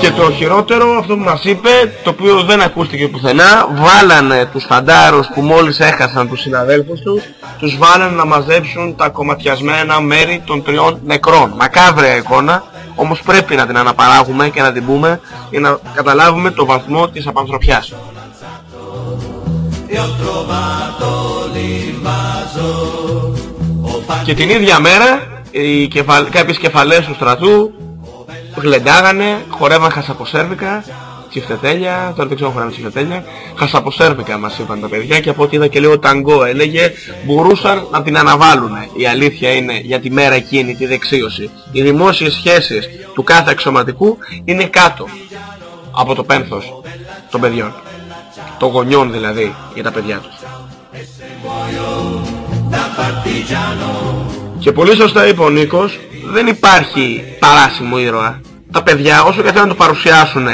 [SPEAKER 2] Και το χειρότερο, αυτό που μας είπε, το οποίο δεν ακούστηκε πουθενά, βάλανε τους φαντάρους που μόλις έχασαν τους συναδέλφους τους, τους βάλανε να μαζέψουν τα κομματιασμένα μέρη των τριών νεκρών. Μακάβρια εικόνα, όμως πρέπει να την αναπαράγουμε και να την πούμε για να καταλάβουμε το βαθμό της απανθρωπιάς. Και την ίδια μέρα οι κεφαλ... κάποιες κεφαλές του στρατού γλεντάγανε, χορεύαν χασαποσέρβικα, τσιφτετέλια, τώρα δεν ξέρω χορεύαν τσιφτετέλια, χασαποσέρβικα μας είπαν τα παιδιά και από ό,τι είδα και λίγο ταγκό έλεγε, μπορούσαν να την αναβάλουν. Η αλήθεια είναι για τη μέρα εκείνη, τη δεξίωση. Οι δημόσιες σχέσεις του κάθε αξιωματικού είναι κάτω από το πένθος των παιδιών. Των γονιών δηλαδή για τα παιδιά τους. Και πολύ σωστά είπε ο Νίκος, δεν υπάρχει παράσιμο ήρωα. Τα παιδιά όσο και θέλουν να το παρουσιάσουν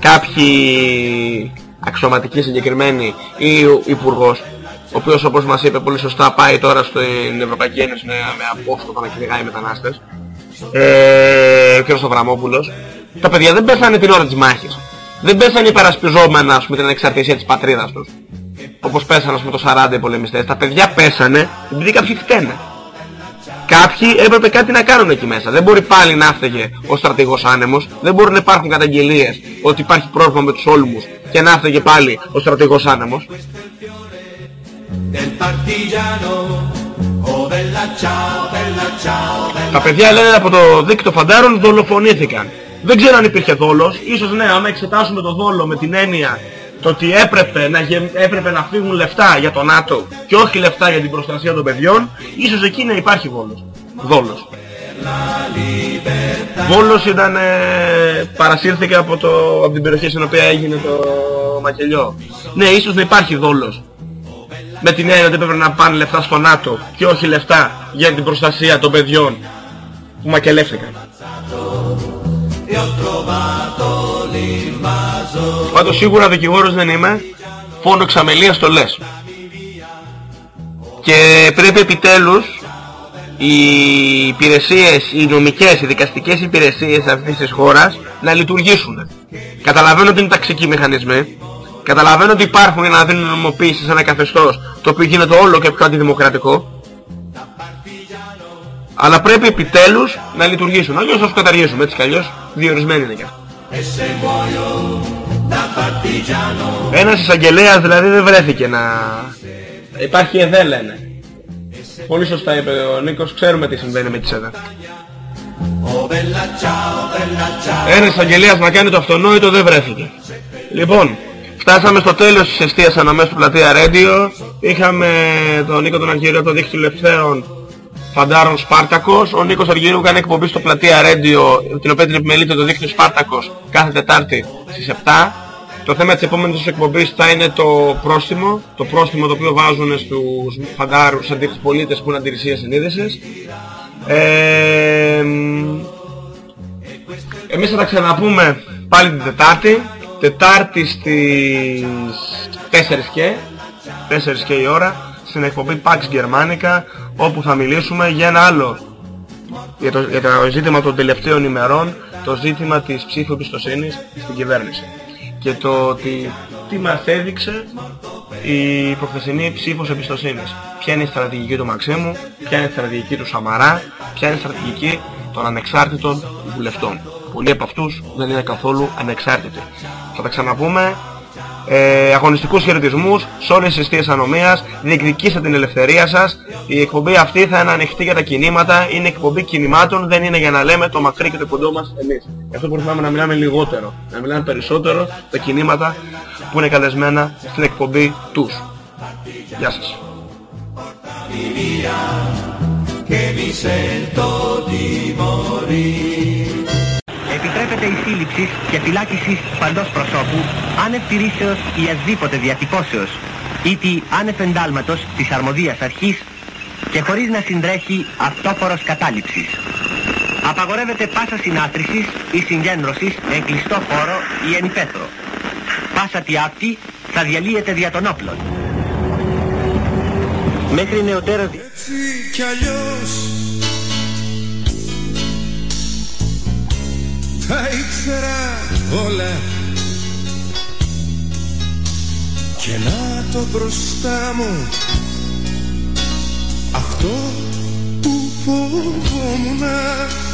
[SPEAKER 2] κάποιοι αξιωματικοί συγκεκριμένοι ή ο υπουργός, ο οποίος όπως μας είπε πολύ σωστά πάει τώρα στην Ευρωπαϊκή Ένωση με, με απόστοπα να κυνηγάει μετανάστες, ε, ο κ. Σταυραμόπουλος, τα παιδιά δεν πέθανε την ώρα της μάχης. Δεν πέθανε υπερασπιζόμενα με την ανεξαρτησία της πατρίδας τους. Όπως πέσανε με το 40 οι πολεμιστές. Τα παιδιά πέσανε επειδή κάποιοι φταίνε. Κάποιοι έπρεπε κάτι να κάνουν εκεί μέσα. Δεν μπορεί πάλι να έφταιγε ο στρατηγός άνεμος. Δεν μπορούν να υπάρχουν καταγγελίες ότι υπάρχει πρόβλημα με τους όλμους και να έφταιγε πάλι ο στρατηγός άνεμος. Τα παιδιά λένε από το δίκτυο φαντάρων δολοφονήθηκαν. Δεν ξέρω αν υπήρχε δόλος. Ίσως ναι, άμα εξετάσουμε το δόλο με την έννοια το ότι έπρεπε να, έπρεπε να φύγουν λεφτά για το ΝΑΤΟ και όχι λεφτά για την προστασία των παιδιών, ίσως εκεί να υπάρχει δόλος. Δόλος. Βόλος ήταν, ε, παρασύρθηκε από, το, από την περιοχή στην οποία έγινε το μακελιό. Ναι, ίσως να υπάρχει δόλος. Με την έννοια ότι έπρεπε να πάνε λεφτά στο ΝΑΤΟ και όχι λεφτά για την προστασία των παιδιών που μακελεύτηκαν. Πάντως σίγουρα δικηγόρος δεν είμαι, φόνο εξαμελίας το λες. Και πρέπει επιτέλους οι υπηρεσίες, οι νομικές, οι δικαστικές υπηρεσίες αυτής της χώρας να λειτουργήσουν. Καταλαβαίνω ότι είναι ταξικοί μηχανισμοί, καταλαβαίνω ότι υπάρχουν για να δίνουν νομοποίηση σε ένα καθεστώς το οποίο γίνεται όλο και πιο αντιδημοκρατικό, αλλά πρέπει επιτέλους να λειτουργήσουν. Αλλιώς θα τους καταργήσουμε έτσι κι αλλιώς διορισμένοι είναι κι αυτό. Ένας εισαγγελέας δηλαδή δεν βρέθηκε να... Υπάρχει ΕΔΕ λένε. Πολύ σωστά είπε ο Νίκος, ξέρουμε τι συμβαίνει με τις ΕΔΕ. Ένας εισαγγελέας να κάνει το αυτονόητο δεν βρέθηκε. Λοιπόν, φτάσαμε στο τέλος της εστίας αναμέσου του πλατεία Radio. Είχαμε τον Νίκο τον Αργύριο, το δίκτυο ελευθέρων Φαντάρων Σπάρτακος. Ο Νίκος Αργυρίου κάνει εκπομπή στο πλατεία Radio, την οποία την επιμελείται το δίκτυο Σπάρτακος κάθε Τετάρτη στις 7. Το θέμα της επόμενης εκπομπής θα είναι το πρόστιμο, το πρόστιμο το οποίο βάζουν στους φαντάρους, στους αντίκτυπους πολίτες που είναι αντιρρησία συνείδησης. Ε, εμείς θα τα ξαναπούμε πάλι την Τετάρτη. Τετάρτη στις 4 και, 4 και η ώρα, στην εκπομπή Pax Germanica, όπου θα μιλήσουμε για ένα άλλο για το, για το ζήτημα των τελευταίων ημερών το ζήτημα της ψήφου εμπιστοσύνης στην κυβέρνηση και το ότι τι μας έδειξε η προχθεσινή ψήφος εμπιστοσύνης. Ποια είναι η στρατηγική του Μαξίμου ποια είναι η στρατηγική του Σαμαρά ποια είναι η στρατηγική των ανεξάρτητων βουλευτών. Πολλοί από αυτούς δεν είναι καθόλου ανεξάρτητοι. Θα τα ξαναπούμε ε, αγωνιστικούς χαιρετισμούς σε όλες τις αιστείες ανομίας, διεκδικήστε την ελευθερία σας. Η εκπομπή αυτή θα είναι ανοιχτή για τα κινήματα, είναι εκπομπή κινημάτων, δεν είναι για να λέμε το μακρύ και το κοντό μας εμείς. Γι' αυτό προσπαθούμε να μιλάμε λιγότερο, να μιλάμε περισσότερο τα κινήματα που είναι καλεσμένα στην εκπομπή τους. Γεια σας.
[SPEAKER 5] Επιτρέπεται η σύλληψη και φυλάκιση παντός προσώπου άνευ τηρήσεως ή ασδήποτε διατυπώσεως ή τη άνευ εντάλματος της αρμοδίας αρχής και χωρίς να συντρέχει αυτόφορος κατάληψης. Απαγορεύεται πάσα συνάθρησης ή συγκέντρωσης εν κλειστό χώρο ή εν υπαίθρο. Πάσα τι αυτή θα διαλύεται δια των όπλων. Μέχρι νεοτέρα...
[SPEAKER 6] Έτσι κι αλλιώς Τα ήξερα όλα. Και να το μπροστά μου. Αυτό που φοβόμουν